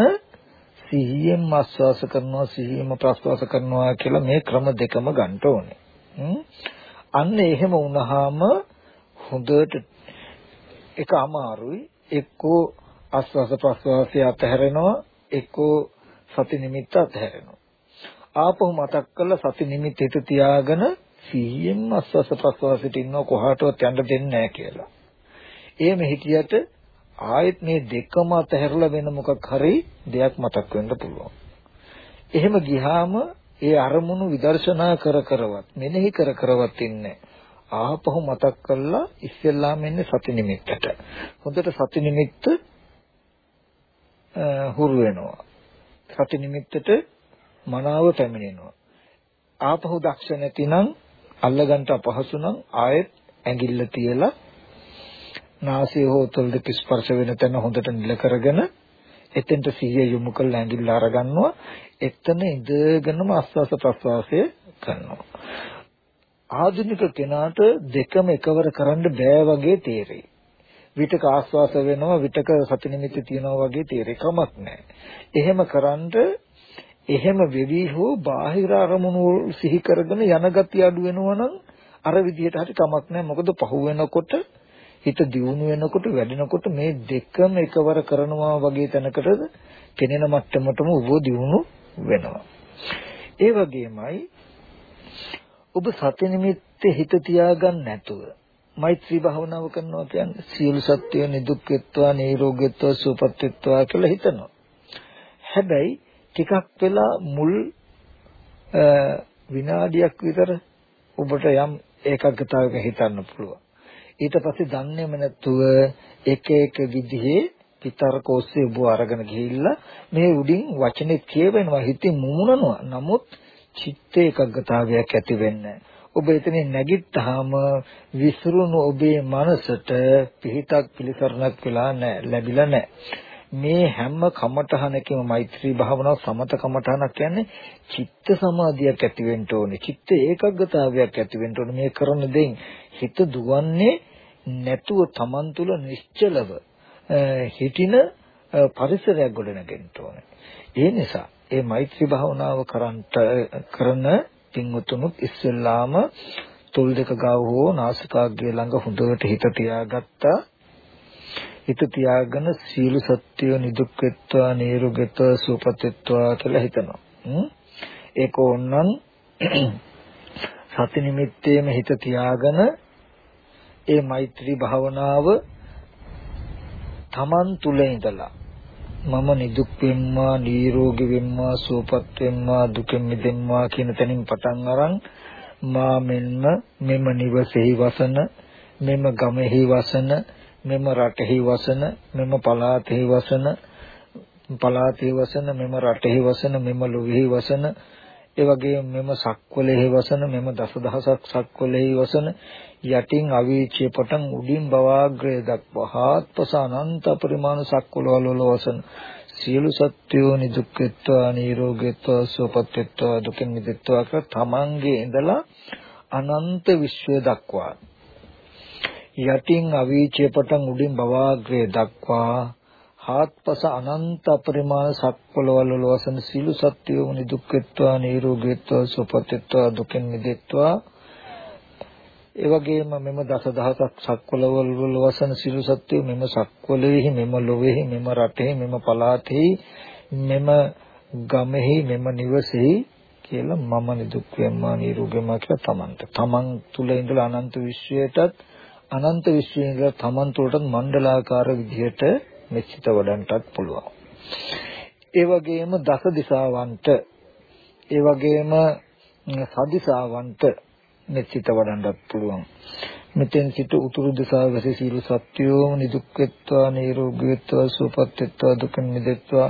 සිහියෙන් ආස්වාස කරනවා සිහියෙන් ප්‍රස්වාස කරනවා කියලා මේ ක්‍රම දෙකම ගන්න ඕනේ. අන්න එහෙම වුණාම හොඳට එක අමාරුයි එක්කෝ ආස්වාස ප්‍රස්වාසය අතහැරෙනවා එක්කෝ සති නිමිත්ත අතහැරෙනවා. ආපහු මතක් කරලා සති නිමිත්ත හිත තියාගෙන සිහියෙන් ආස්වාස ප්‍රස්වාසයට ඉන්නව කොහාටවත් යන්න දෙන්නේ නැහැ කියලා. එහෙම හිටියට ආයෙත් මේ දෙකම අතහැරලා වෙන මොකක් හරි දෙයක් මතක් වෙන්න පුළුවන්. එහෙම ගියාම ඒ අරමුණු විදර්ශනා කර කරවත් මෙනෙහි කර කරවත් ඉන්නේ. ආපහු මතක් කළා ඉස්සෙල්ලාම එන්නේ සති නිමිත්තට. හොඳට සති නිමිත්ත හුරු වෙනවා. සති නිමිත්තට මනාව පැමිණෙනවා. ආපහු දක්ෂ නැතිනම් අල්ලගන්න අපහසු නම් ආයෙත් ඇඟිල්ල තියලා නාසය හෝ තොල් දෙක ස්පර්ශ වෙන තැන හොඳට නිල කරගෙන එතෙන්ට සිහිය යොමු කරලා ඇඟිල්ල අරගන්නවා. එතන ඉඳගෙනම ආස්වාස ප්‍රස්වාසය කරනවා. ආධුනික කෙනාට දෙකම එකවර කරන්න බෑ වගේ තේරෙයි. විතක ආස්වාස වෙනවා විතක සති නිමිති තියනවා වගේ තේරෙයි. කමක් නැහැ එහෙම කරන්ඩ එහෙම වෙවි හෝ බාහිර අරමුණු සිහි කරගෙන යන ගතිය අඩු වෙනවා නම් අර විදිහට හරි කමක් නැහැ. මොකද පහු වෙනකොට හිත දියුණු වෙනකොට වැඩෙනකොට මේ දෙකම එකවර කරනවා වගේ තැනකටද පෙනෙන මට්ටමටම ඔබ දියුණු වෙනවා. ඒ වගේමයි ඔබ සති නිමිත්තේ හිත තියාගන්න නැතුව මෛත්‍රී භාවනාව කරනවා කියන්නේ සියලු සත්වයන් නිදුක් වෙත්වා නිරෝගීත්වා සුවපත් වෙත්වා කියලා හිතනවා. හැබැයි ටිකක් වෙලා මුල් විනාඩියක් විතර ඔබට යම් ඒකාග්‍රතාවයක හිතන්න පුළුවන්. ඊට පස්සේ දන්නේම නැතුව එක එක විදිහේ විතරක ඔස්සේ ඔබ අරගෙන ගිහිල්ලා මේ උඩින් වචනේ කියවෙනවා හිතින් මුමුණනවා. නමුත් චිත්ත ඒකග්ගතාවයක් ඇති වෙන්නේ ඔබ එතනින් නැගිට්ටාම විසිරුණු ඔබේ මනසට පිහිටක් පිළිසරණක් වෙලා නැහැ ලැබිලා නැහැ මේ හැම කමඨහනකම මෛත්‍රී භාවනාව සමත කමඨහනක් කියන්නේ චිත්ත සමාධියක් ඇති වෙන්න ඕනේ. චිත්ත ඒකග්ගතාවයක් ඇති වෙන්න ඕනේ. මේ කරන දෙයින් හිත දුවන්නේ නැතුව Taman තුල නිශ්චලව හිටින පරිසරයක් ගොඩනගෙන්න ඕනේ. ඒ නිසා ඒ මෛත්‍රී භාවනාව කරන්ට කරන පින්වතුනුත් ඉස්සෙල්ලාම තොල් දෙක ගාව හෝ නාසිකාග්‍රය ළඟ හොඳට හිත තියාගත්තා. හිත තියාගෙන සීල සත්‍ය නිදුක් වෙත්වා නිරෝගීත්වා සුවපත් වෙත්වා කියලා හිතනවා. ඒක ඕනනම් සති නිමිත්තේම හිත තියාගෙන ඒ මෛත්‍රී භාවනාව තමන් තුල ඉඳලා මම නිදුක් වෙම්මා නිරෝගී වෙම්මා සුවපත් වෙම්මා දුකෙන් මිදෙම්මා කියන තැනින් පටන් අරන් මා මෙන්ම මෙම නිවසෙහි වසන මෙම ගමෙහි වසන මෙම රටෙහි වසන මෙම පළාතෙහි වසන පළාතෙහි වසන මෙම රටෙහි වසන මෙම ලොවෙහි වසන ඒ වගේම මෙම සක්වලෙහි වසන මෙම දසදහසක් සක්වලෙහි වසන යටින් අවීචිය පටන් උඩින් බවාග්‍රය දක්වා හාත්පස අනන්ත පරිමාණ සක්වල වල වසන. සියලු සත්වයෝ නිදුක්කත්වා නිරෝගීත්වා සුවපත්ත්වා දුකින් මිදෙත්වා කර තමන්ගේ ඉඳලා අනන්ත විශ්වය දක්වා යටින් අවීචිය පටන් උඩින් බවාග්‍රය දක්වා හාත්පස අනන්ත අපරිමාණ සක්වලවල වසන සීල සත්‍යෝ නිදුක්කත්වා නිරෝගීත්වා සුවපත්ත්වා දුකින් මිදෙත්වා. ඒ වගේම මෙම දසදහසක් සක්වලවල වසන සීල සත්‍යෝ මෙම සක්වලෙහි මෙම ලොවේහි මෙම රටෙහි මෙම පළාතෙහි මෙම ගමෙහි මෙම නිවසෙහි කියලා මම නිදුක් වෙම්මා නිරෝගීමා කියලා තමන්ට. තමන් තුල ඉඳලා අනන්ත විශ්වයටත් අනන්ත විශ්වයේ ඉඳලා තමන් තුළටත් මණ්ඩලාකාර විදිහට මෙසිත වඩන්නටත් පුළුවන්. ඒ වගේම දස දිසාවන්ට ඒ වගේම සදිසාවන්ට මෙසිත වඩන්නටත් පුළුවන්. මෙතෙන් සිට උතුරු දිසාවසේ සීල සත්‍යෝම නිදුක් වෙත්වා නිරෝගී වෙත්වා සුවපත් වෙත්වා දුකින් මිදෙත්වා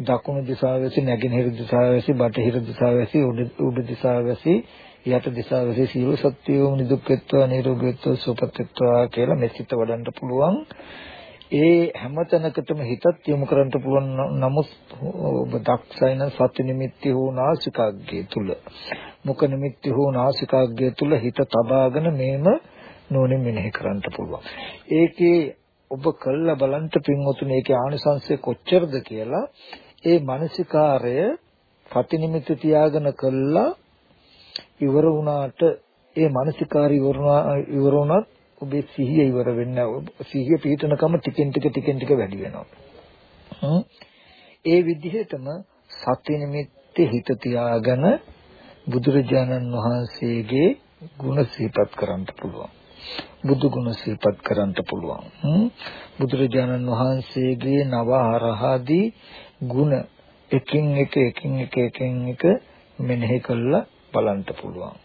දකුණු දිසාවසේ නැගෙනහිර දිසාවසේ බටහිර දිසාවසේ උඩ දිසාවසේ යට දිසාවසේ සීල සත්‍යෝම නිදුක් වෙත්වා නිරෝගී වෙත්වා සුවපත් වෙත්වා කියලා මෙසිත වඩන්න පුළුවන්. ඒ හැමතැනකටම හිතත් යොමු කරන්න පුළුවන් නමුත් ඔබ දක්ෂයි නම් සති නිමිති හෝ නාසිකාග්ගය තුල මුඛ නිමිති හෝ නාසිකාග්ගය තුල හිත තබාගෙන මේම නෝනින් මෙනෙහි කරන්න පුළුවන්. ඒකේ ඔබ කළා බලන්න පින්වතුනි ඒකේ ආනිසංශය කොච්චරද කියලා ඒ මානසිකාරය සති නිමිති තියාගෙන කළා ඉවර වුණාට ඒ මානසිකාරය ඉවර වුණත් ඔබේ සිහිය ඉවර වෙන්නේ සිහිය පිහිටනකම ටිකෙන් ටික ටිකෙන් ටික වැඩි වෙනවා. ඒ විදිහටම සති නිමිත්තේ හිත තියාගෙන බුදුරජාණන් වහන්සේගේ ගුණ සිහිපත් කරන්න පුළුවන්. බුදු ගුණ සිහිපත් කරන්න පුළුවන්. බුදුරජාණන් වහන්සේගේ නව ආරහදී ගුණ එකින් එක එකින් එක එකින් එක මෙනෙහි කරලා බලන්න පුළුවන්.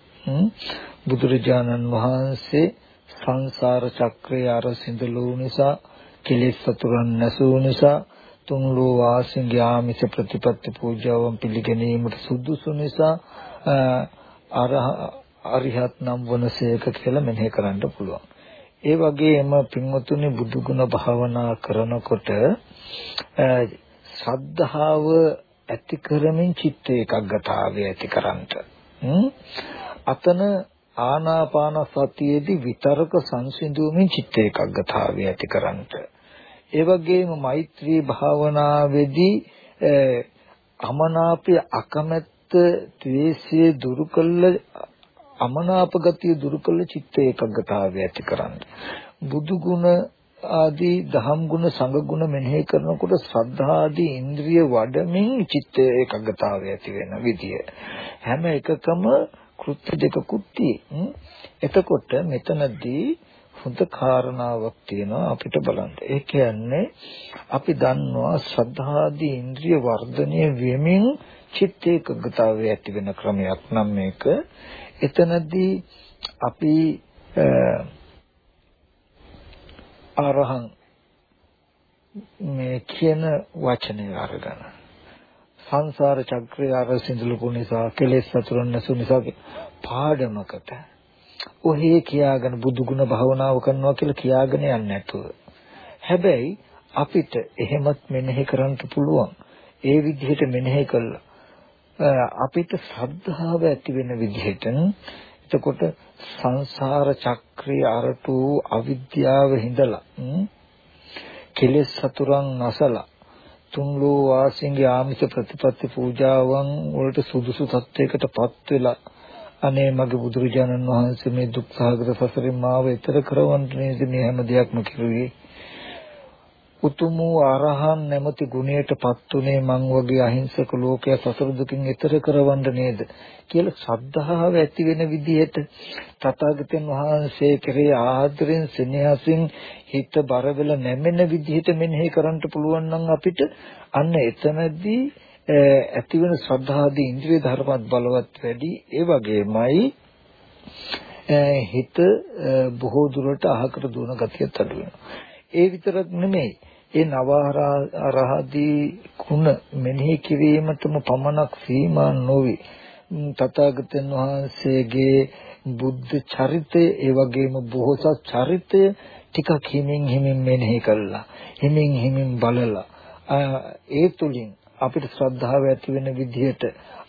බුදුරජාණන් වහන්සේ සංසාර චක්‍රය අර සිඳලු නිසා කෙලෙස් සතුරන් නැසූ නිසා තුන් ලෝ වාසින් යාමිස ප්‍රතිපත්ති පූජාවන් පිළිගැනීමට සුදුසු නිසා අර අරිහත් නම් වනසේක කියලා මෙනෙහි කරන්න පුළුවන්. ඒ වගේම පින්වතුනි බුදුගුණ භාවනා කරනකොට ශ්‍රද්ධාව ඇති කරමින් චිත්ත ඒකග්ගතාවය ඇති කරන්ට. අතන ආනාපාන සතියේදී විතරක සංසිඳුමින් චිත්ත ඒකග්ගතාවය ඇති කරන්නට. ඒ වගේම මෛත්‍රී භාවනාවේදී අමනාපය අකමැත්ත ද්වේෂය දුරු කළ අමනාප ගතිය දුරු කළ චිත්ත ඒකග්ගතාවය ඇති කරන්න. බුදු ගුණ ආදී දහම් ගුණ සංඝ ගුණ මෙනෙහි කරනකොට ශ්‍රද්ධා ආදී ඉන්ද්‍රිය වඩමින් චිත්ත ඒකග්ගතාවය ඇති වෙන විදිය. හැම එකකම කෘත්‍ය දෙකකුත් එතකොට මෙතනදී හොඳ කාරණාවක් තියෙනවා අපිට බලන්න. ඒ කියන්නේ අපි දන්නවා ශ්‍රද්ධාදී ඉන්ද්‍රිය වර්ධනය වෙමින් චිත්ත ඒකග්ගතාවය ඇති වෙන ක්‍රමයක් නම් මේක. එතනදී අපි අරහං. මේ කියන වචනේ අරගෙන. සංසාර චක්‍රය අර සිඳලපු නිසා කෙලෙස් සතුරන් නැසු නිසා පාඩමකට. ඔහේ කියාගෙන බුදු ගුණ භාවනාව කරනවා කියලා කියාගෙන යන්නේ නැතුව. හැබැයි අපිට එහෙමත් මෙනෙහි කරන්න පුළුවන්. ඒ විදිහට මෙනෙහි කළා. අපිට ශ්‍රද්ධාව ඇති වෙන විදිහට එතකොට සංසාර චක්‍රයේ අරටු අවිද්‍යාව හිඳලා කෙලෙස් සතුරන් නැසලා තුන් ලෝ වාසින්ගේ ආමිෂ ප්‍රතිපත්ති පූජාවන් වලට සුදුසු තත්වයකටපත් වෙලා අනේ මගේ බුදුරජාණන් වහන්සේ මේ දුක් සහගත සසරින් මාව එතර කරවන්න නේද? මේ හැම දෙයක්ම කිරුවේ. උතුම් වූ අරහන් නැමැති ගුණයටපත් උනේ මං වගේ අහිංසක ලෝකයා සසර දුකින් එතර කරවන්න නේද කියලා ශ්‍රද්ධාව ඇති වෙන විදිහට තථාගතයන් වහන්සේ කෙරේ ආදරෙන් සෙනෙහසින් හිත බර වෙලා නැමෙන විදිහට මෙනෙහි කරන්න පුළුවන් නම් අපිට අන්න එතනදී ඇති වෙන ශ්‍රද්ධාදී ඉන්ද්‍රිය ධර්මات බලවත් වැඩි. ඒ වගේමයි හිත බොහෝ දුරට අහකට දුවන ගතියත් අඩු වෙනවා. ඒ විතරක් නෙමෙයි. ඒ නවරහදී කුණ මෙනෙහි කිරීමටම පමණක් සීමා නොවේ. තථාගතයන් වහන්සේගේ බුද්ධ චරිතය ඒ වගේම බොහෝසත් චරිතය ටිකක් හිමින් හිමින් මෙනෙහි කළා. හිමින් හිමින් බලලා ඒ තුලින් අපිට ශ්‍රද්ධාව ඇති වෙන විදිහට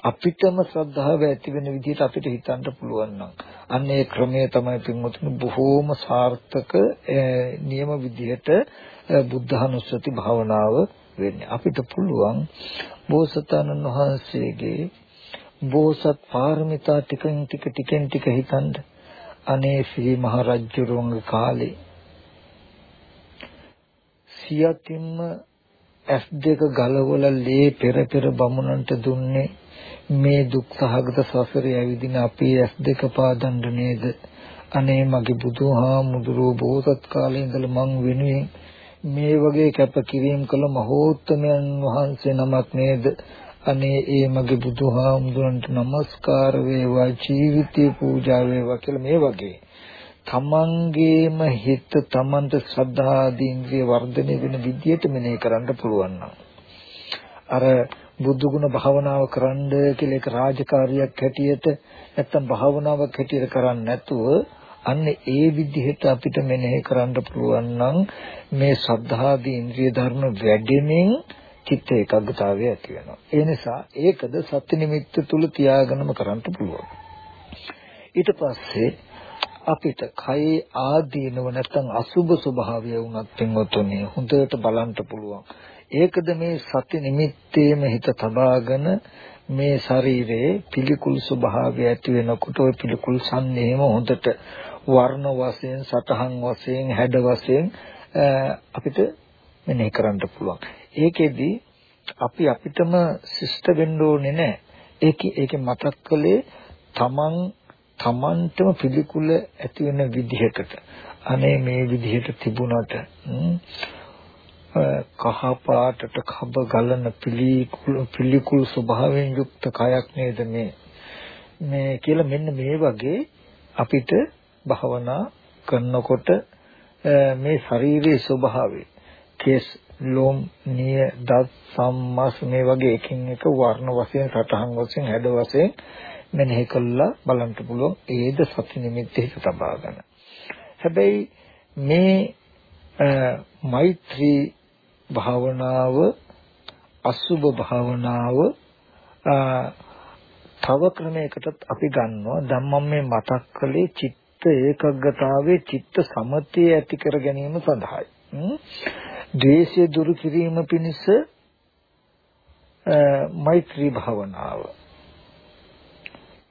අපිටම ශ්‍රද්ධාව ඇති වෙන විදිහට අපිට හිතන්න පුළුවන් නම් අන්න ඒ ක්‍රමය තමයි පින්වතුනි බොහෝම සාර්ථක නියම විදිහට බුද්ධානුස්සති භාවනාව වෙන්නේ. අපිට පුළුවන් බෝසතාණන් වහන්සේගේ බෝසත් පාරමිතා ටිකෙන් ටික ටිකෙන් ටික හිතන්න. අනේ ශ්‍රී මහරජුරුවන්ගේ කාලේ සියතින්ම ඇස් දෙක ගලවලා ලේ පෙර පෙර බමුණන්ට දුන්නේ මේ දුක් සහගත සසරේ ඇවිදින අපේ ඇස් දෙක පාදන්න නේද? අනේ මගේ බුදුහාමුදුරුවෝ බෝසත් කාලේ ඉඳලා මං වෙනුවෙන් මේ වගේ කැපකිරීම කළ මහෝත්තමයන් වහන්සේ නමක් නේද? අනේ ඒ මගේ බුදුහාමුදුරන්ට নমස්කාර වේවා ජීවිතේ පූජා වේවා කියලා මේ වගේ. තමන්ගේම හිත තමන්ට ශ්‍රද්ධා ආදී ඉන්ද්‍රිය වර්ධනය වෙන විදියට මෙනෙහි කරන්න පුළුවන් අර බුදු ගුණ භාවනාව කරන්න කියලා එක රාජකාරියක් හැටියට නැත්තම් භාවනාවක් හැටියට කරන්නේ නැතුව අන්න ඒ විදිහට අපිට මෙනෙහි කරන්න පුළුවන් නම් මේ ශ්‍රද්ධාදී ඉන්ද්‍රිය ධර්ම වැඩෙමින් චිත්ත ඒකාග්‍රතාවය ඇති වෙනවා. ඒ නිසා ඒකද සත්‍ය නිමිත්ත තුල තියාගෙනම කරන්න පුළුවන්. ඊට පස්සේ අපිට කයේ ආදීනව නැත්නම් අසුබ ස්වභාවය වුණත් පින්වතුනි හොඳට බලන්න පුළුවන්. ඒකද මේ සති නිමිත්තේම හිත තබාගෙන මේ ශරීරයේ පිළිකුල් ස්වභාවය ඇති වෙනකොට ওই පිළිකුල් සම්නේම හොඳට වර්ණ වශයෙන් සතහන් වශයෙන් හැඩ වශයෙන් අපිට මෙනෙහි කරන්න පුළුවන්. ඒකෙදි අපි අපිටම ශිෂ්ට වෙන්න ඕනේ නැහැ. ඒකේ ඒකේ මතක් කළේ තමන් තමන්ටම පිළිකුල ඇති වෙන විදිහකට අනේ මේ විදිහට තිබුණාට කහ පාටට කබ ගලන පිළිකුල් පිළිකුල් ස්වභාවයෙන් යුක්ත කයක් නේද මේ මේ කියලා මෙන්න මේ වගේ අපිට භවනා කරනකොට මේ ශාරීරික ස්වභාවය කේස් ලෝම් නිය දත් සම්මස් මේ වගේ එකින් එක වර්ණ වශයෙන් සටහන් වශයෙන් හැඩ වශයෙන් මෙනෙහි කළා බලන්න පුළුවන් ඒද සති නිමිත්ත හිත තබා ගන්න. හැබැයි මේ මෛත්‍රී භාවනාව අසුභ භාවනාව තව ක්‍රමයකටත් අපි ගන්නවා. ධම්මම් මේ මතක් කළේ චිත්ත ඒකග්ගතාවේ චිත්ත සමතය ඇති කර ගැනීම සඳහායි. ද්වේෂය දුරු කිරීම පිණිස මෛත්‍රී භාවනාව.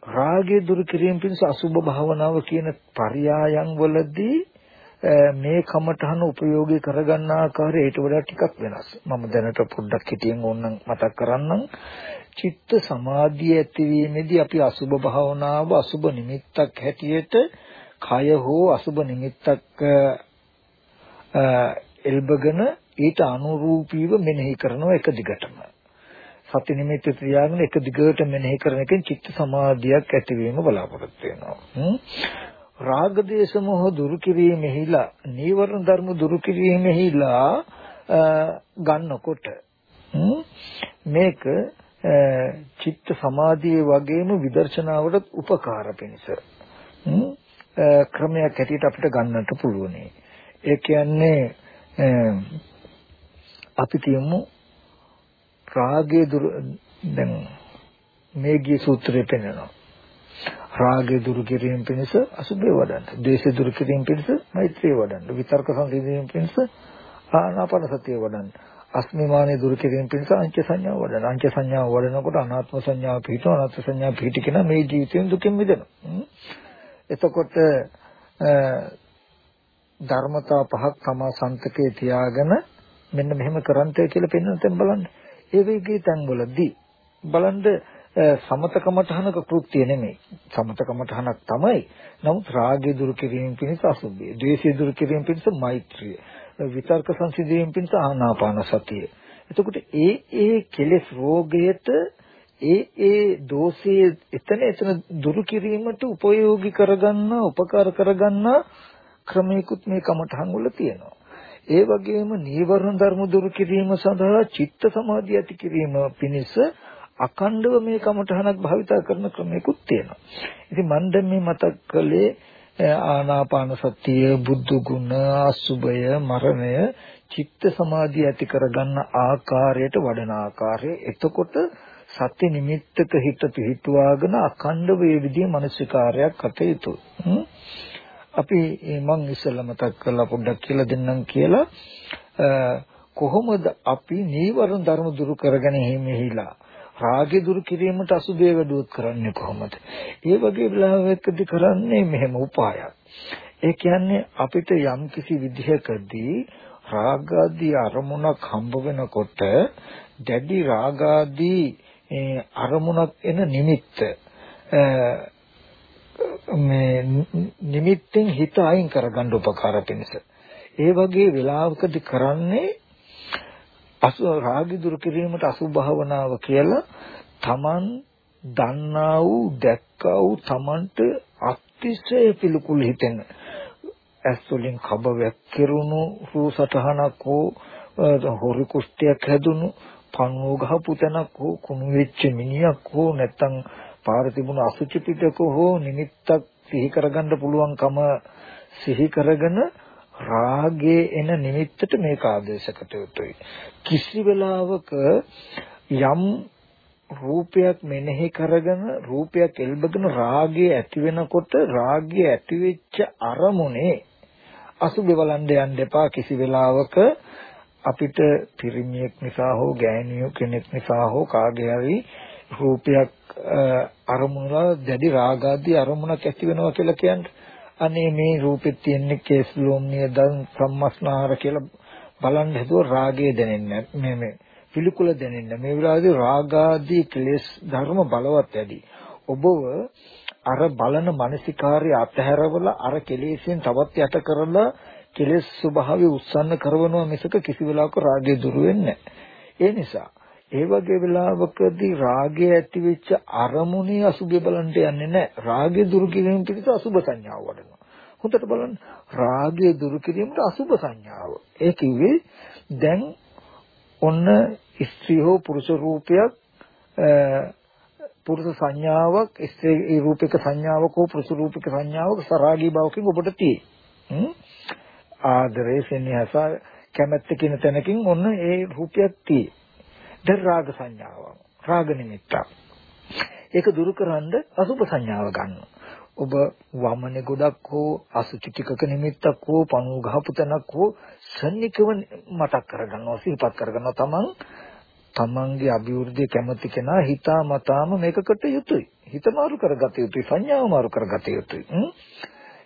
රාගය දුරු කිරීම පිණිස අසුභ භාවනාව කියන පරයයන් වලදී මේ කමඨහන උපයෝගී කරගන්න ආකාරය ඊට වඩා ටිකක් වෙනස්. මම දැනට පොඩ්ඩක් හිතියෙන් ඕනනම් මතක් කරන්නම්. චිත්ත සමාධිය ඇතිවීමේදී අපි අසුභ භාවනාව අසුභ නිමිත්තක් හැටියට කය හෝ අසුභ නිමිත්තක් එල්බගෙන ඊට අනුරූපීව මෙනෙහි කරනවා එක දිගටම. සති නිමිත්ත ත්‍යාගන එක දිගට මෙනෙහි කරන එකෙන් චිත්ත සමාධියක් ඇතිවීම බලාපොරොත්තු වෙනවා. රාග දේශ මොහ දුරු කිරීමෙහිලා නීවරණ ධර්ම දුරු කිරීමෙහිලා ගන්නකොට මේක චිත්ත සමාධියේ වගේම විදර්ශනාවට උපකාර පිණිස ක්‍රමයක් හැටියට අපිට ගන්නට පුළුවන්. ඒ කියන්නේ අපි කියමු රාගයේ දුර දැන් මේගී සූත්‍රයේ පෙන්නනවා. රාගය දුරු කිරීම පිණිස අසුභය වඩන්න. ද්වේෂය දුරු කිරීම පිණිස මෛත්‍රිය වඩන්න. විතර්ක සංසිඳීම පිණිස ආනාපාන සතිය වඩන්න. අස්මිමානිය දුරු කිරීම පිණිස අංච සංඥාව වඩන්න. අංච සංඥාව වඩනකොට අනාත්ම සංඥාව පිහිටව අනාත්ම සංඥාව පිහිටිකන මේ ජීවිතයෙන් දුකින් මිදෙනවා. එතකොට ධර්මතා පහක් තමා සන්තකේ තියාගෙන මෙන්න මෙහෙම කරන්තය කියලා පෙන්වන තැන් බලන්න. ඒ වගේ තැන්වලදී බලන්න සමතකමඨහනක කෘත්‍ය නෙමෙයි. සමතකමඨහනක් තමයි. නමුත් රාගය දුරු කිරීම පිණිස අසුභය, ද්වේෂය දුරු කිරීම පිණිස මෛත්‍රිය, විතර්ක සංසිඳීම පිණිස ආනාපාන සතිය. එතකොට ඒ ඒ කෙලෙස් රෝගයට ඒ ඒ දෝෂයේ එතන එතන දුරු කිරීමට උපයෝගී කරගන්න, උපකාර කරගන්න ක්‍රමයකුත් මේ කමඨහන් වල තියෙනවා. ඒ වගේම නීවරණ ධර්ම දුරු කිරීම සඳහා චිත්ත සමාධිය ඇති කිරීම පිණිස අකණ්ඩව මේ කමඨහනක් භාවිතා කරන ක්‍රමයකුත් තියෙනවා. ඉතින් මම දැන් මේ මතක් කළේ ආනාපාන සතිය, බුද්ධ ගුණ, අසුබය, මරණය, චිත්ත සමාධිය ඇති කරගන්න ආකාරයට වඩන ආකාරය. එතකොට සත්‍ය නිමිත්තක හිත පිහිටුවාගෙන අඛණ්ඩව මේ විදිහේ මානසිකාරයක් කටයුතු. අපි මම ඉස්සෙල්ලා මතක් කරලා පොඩ්ඩක් කියලා දෙන්නම් කියලා කොහොමද අපි නීවරණ ධර්ම දුරු කරගෙන හිමිහිලා රාගය දුරු කිරීමට අසුබේ වැඩුවොත් කරන්නේ කොහොමද? ඒ වගේ වෙලාවකදී කරන්නේ මෙහෙම උපායක්. ඒ කියන්නේ අපිට යම් කිසි විදිහකදී රාගාදී අරමුණක් හම්බ වෙනකොට දැඩි රාගාදී අරමුණක් එන නිමිත්ත මේ නිමිත්තෙන් හිත අයින් කරගන්න උපකාර පිණිස. ඒ වගේ වෙලාවකදී කරන්නේ අසු රාගි දුරු කිරීමට අසු භාවනාව කියලා තමන් දන්නා වූ දැක්කා වූ තමන්ට අතිශය පිළිකුල් හිතෙන ඇස් වලින් කබ වැක්කිරුණු රූ සතහනක් හෝ හොරි කුෂ්ඨයක් හැදුණු පණුව ගහපු තැනක් හෝ කුණු වෙච්ච මිනිහක් හෝ නැත්තම් පාර තිබුණු අසුචි පිටක හෝ නිමිත්තක් සිහි කරගන්න පුළුවන්කම සිහි කරගෙන රාගයේ එන නිමිත්තට මේක ආදේශකට යුතුයි. කිසි වෙලාවක යම් රූපයක් මෙනෙහි කරගෙන රූපයක් එල්බගෙන රාගය ඇති වෙනකොට රාගය ඇති වෙච්ච අරමුණේ අසුබේ බලන්න යන්න එපා කිසි වෙලාවක අපිට පිරිමියෙක් නිසා හෝ ගෑණියෙක් කෙනෙක් නිසා හෝ කාගේ හරි රූපයක් අරමුණල දැඩි රාගාදී අරමුණක් ඇති වෙනවා කියලා කියන්නේ අනේ මේ රූපෙත් තියෙන්නේ කේස් ලෝම් නියදන් සම්මස්නාර කියලා බලන්න හදුව රාගය දැනෙන්නේ මේ මේ පිළිකුල දැනෙන්නේ මේ විලාදී රාගාදී ක්ලේශ ධර්ම බලවත් වැඩි ඔබව අර බලන මානසිකාර්ය අතහැරවල අර කෙලෙසෙන් තවත් යට කරලා කෙලෙස් ස්වභාවය උස්සන්න කරනවා මිසක කිසි වෙලාවක රාගය දුරු වෙන්නේ ඒ නිසා ඒ වගේ වෙලාවකදී රාගය ඇති වෙච්ච අරමුණේ අසුභය බලන්න යන්නේ නැහැ. රාගය දුරු කිරීම පිණිස අසුභ සංඥාව වඩනවා. හොඳට බලන්න රාගය දුරු කිරීමට අසුභ සංඥාව. ඒ කිව්වේ දැන් ඔන්න ස්ත්‍රී හෝ පුරුෂ රූපයක් පුරුෂ සංඥාවක් ස්ත්‍රී රූපයක සංඥාවක් හෝ පුරුෂ රූපයක සංඥාවක් සරාගී භාවකින් ඔබට තියෙයි. ආදරේ සෙනෙහස කැමැත්ත කියන තැනකින් ඔන්න ඒ රූපයක් තියෙයි. දැන් රාග සංඥාව. රාග නිමිත්ත. ඒක දුරු කරන්න අසුභ සංඥාව ගන්නවා. ඔබ වමනේ ගොඩක් හෝ අසුචි ටිකක නිමිත්තක් හෝ පණු ගහපු තැනක් හෝ සන්නිකව මතක් කරගන්නවා සිහිපත් කරගන්නවා තමන් තමන්ගේ අභිවෘද්ධිය කැමති කෙනා හිතා මතාම මේකකට යුතුයි හිත මාරු කරගත යුතුයි සංඥාව මාරු කරගත යුතුයි.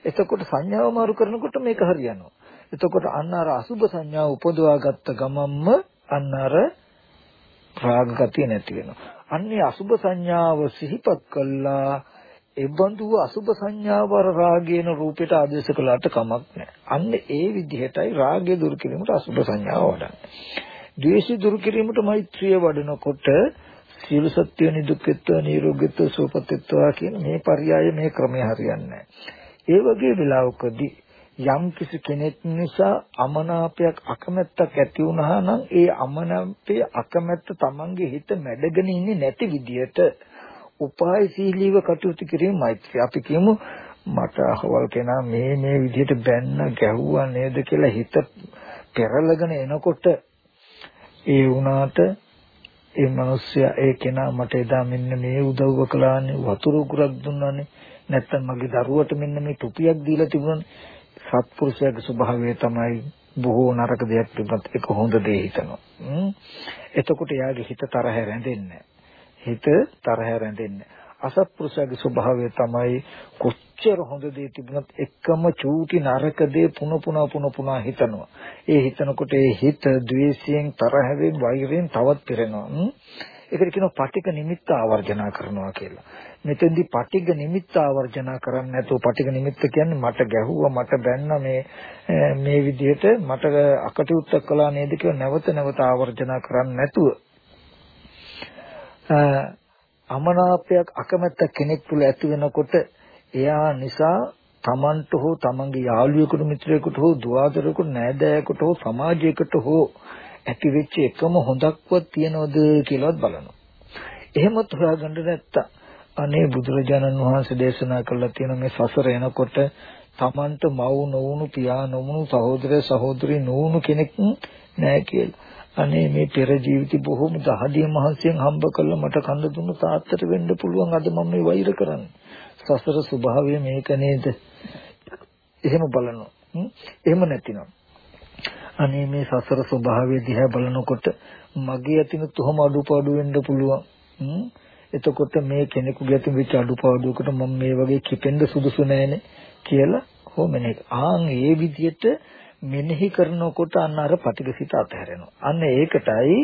එතකොට සංඥාව මාරු කරනකොට මේක හරියනවා. එතකොට අන්න අර අසුබ සංඥාව උපදවා ගත්ත ගමන්ම අන්න අර රාග ගතිය නැති වෙනවා. අන්නේ අසුබ සංඥාව සිහිපත් කළා එබඳු අසුබ සංඥාව වර රාගේන රූපයට ආදේශ කළාට කමක් නැහැ. අන්න ඒ විදිහටයි රාගය දුරු කිරීමට අසුබ සංඥාව වඩන්නේ. ද්වේෂය දුරු කිරීමට මෛත්‍රිය වඩනකොට සියලු සත්‍ය නිදුක්කත්ව නිරෝගීත්ව සුවපත්ත්ව කියන මේ පරයය මේ ක්‍රමය හරියන්නේ නැහැ. ඒ වගේ වෙලාවකදී යම් කිසි කෙනෙක් නිසා අමනාපයක් අකමැත්තක් ඇති වුණා නම් ඒ අමනාපයේ අකමැත්ත Tamange හිත මැඩගෙන ඉන්නේ නැති විදියට උපායශීලීව කටයුතු කිරීම මෛත්‍රිය. අපි කියමු මට අහවල් කෙනා මේ මේ විදිහට බැන්න ගැහුවා නේද කියලා හිත පෙරලගෙන එනකොට ඒ වුණාට ඒ මිනිස්සයා ඒ කෙනා මට එදා මෙන්න මේ උදව්ව කළානේ වතුර උගුරක් දුන්නානේ නැත්තම් මගේ දරුවට මෙන්න මේ ටොපියක් දීලා තිබුණානේ සත්පුරුෂයාගේ ස්වභාවය තමයි බොහෝ නරක දෙයක් තිබුණත් ඒක හොඳ දෙයක් හිතනවා. එතකොට එයාගේ හිත තරහ රැඳෙන්නේ හිත තරහ රැඳෙන්නේ අසත්පුරුෂයාගේ ස්වභාවය තමයි කොච්චර හොඳ දේ තිබුණත් එකම චූටි නරක දේ පුන පුන පුන පුන හිතනවා. ඒ හිතනකොට ඒ හිත ද්වේෂයෙන් තරහෙන් වෛරයෙන් තවත් පිරෙනවා. ඒකට කියනවා පටික නිමිත්ත ආවර්ජනා කරනවා කියලා. මෙතෙන්දි පටික නිමිත්ත ආවර්ජනා කරන්නේ නැතුව පටික නිමිත්ත කියන්නේ මට ගැහුවා මට බැන්න මේ මේ විදිහට මට අකටයුත්තක් කළා නේද කියලා නැවත නැවත ආවර්ජනා කරන්නේ නැතුව අමනාපයක් අකමැත්තක් කෙනෙක් තුළ ඇති වෙනකොට එයා නිසා තමන්ට හෝ තමන්ගේ යාළුවෙකුට මිත්‍රයෙකුට හෝ දුවදරෙකුට නෑදෑයෙකුට හෝ සමාජයකට හෝ ඇති වෙච්ච එකම හොඳක්වත් තියනවද කියලාත් බලනවා. එහෙමත් හොයාගන්න නැත්තම් අනේ බුදුරජාණන් වහන්සේ දේශනා කළා තියෙන මේ සසර එනකොට තමන්ට මව් නොවුණු පියා නොවුණු සහෝදර සහෝදරි නොවුණු කෙනෙක් නෑ කියලා. අනේ මේ පෙර ජීවිතේ බොහොම දහදිය මහන්සියෙන් හම්බ කළා මට කඳ දුන්න තාත්තට වෙන්න පුළුවන් අද මම මේ වෛර කරන්නේ. සසර ස්වභාවය මේක නේද? එහෙම බලනවා. එහෙම නැතිනම් අනේ මේ සසර ස්වභාවය දිහා බලනකොට මගේ අතින් තුහම අඩුපාඩු වෙන්න පුළුවන්. එතකොට මේ කෙනෙකුගේ අතින් වෙච්ච අඩුපාඩුවකට මම මේ වගේ කිපෙන්න සුදුසු නෑනේ කියලා හොමනේ. ආන් ඒ විදිහට මෙනෙහි කරනකොට අන්න අර පටිඝසිත අතහැරෙනවා. අන්න ඒකටයි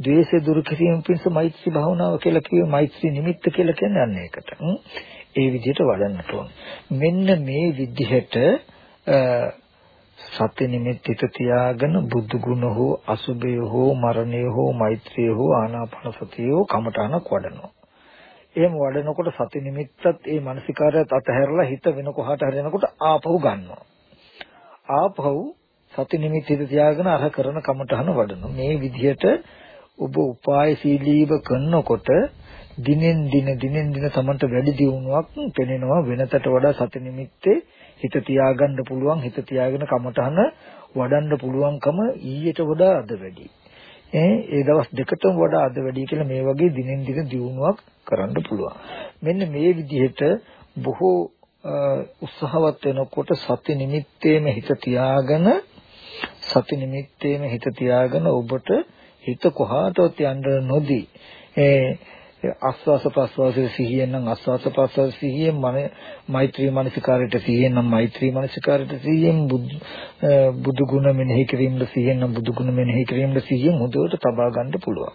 ද්වේෂය දුරු කිරීම පිණිස මෛත්‍රී භාවනාව කියලා කිව්වේ මෛත්‍රී නිමිත්ත කියලා කියන්නේ අන්න ඒකට. ඒ විදිහට වඩන්නට ඕන. මෙන්න මේ විදිහට සත්‍ය නිමිත්තිත තියාගෙන බුදු ගුණ හෝ අසුභය හෝ මරණය හෝ මෛත්‍රිය හෝ ආනාපාන සතිය හෝ කමඨානක් වඩනවා. එහෙම වඩනකොට සති නිමිත්තත් ඒ මානසිකාරයත් අතහැරලා හිත වෙන කොහාට හරිනකොට ආපහු ගන්නවා. ආපහු සති නිමිති තියාගෙන අර කරන කමටහන වඩනවා. මේ විදිහට ඔබ උපායශීලීව කරනකොට දිනෙන් දින දිනෙන් දින තමන්ට වැඩි දියුණුවක් පෙනෙනවා වෙනතට වඩා සති නිමිත්තේ හිත තියාගන්න පුළුවන් හිත තියාගෙන කමටහන වඩන්න පුළුවන්කම ඊට වඩා අද වැඩි. ඒ ඒ දවස් දෙකටම වඩා අද වැඩි කියලා මේ වගේ දිනෙන් දින දියුණුවක් කරන්න පුළුවන්. මෙන්න මේ විදිහට බොහෝ උත්සාහවත් වෙනකොට සති නිමිත්තේම හිත තියාගෙන සති නිමිත්තේම හිත තියාගෙන ඔබට හිත කොහාටවත් යන්න නොදී ඒ ආස්වාස ප්‍රස්වාසයේ සිහියෙන් නම් ආස්වාස ප්‍රස්වාස සිහියෙන් මන මෛත්‍රී මානසිකාරයට සිහියෙන් නම් මෛත්‍රී මානසිකාරයට සිහියෙන් බුදු ගුණ මෙනෙහි කිරීමද සිහියෙන් නම් බුදු ගුණ මෙනෙහි කිරීමද සිහියෙන් හොඳට තබා ගන්න පුළුවන්.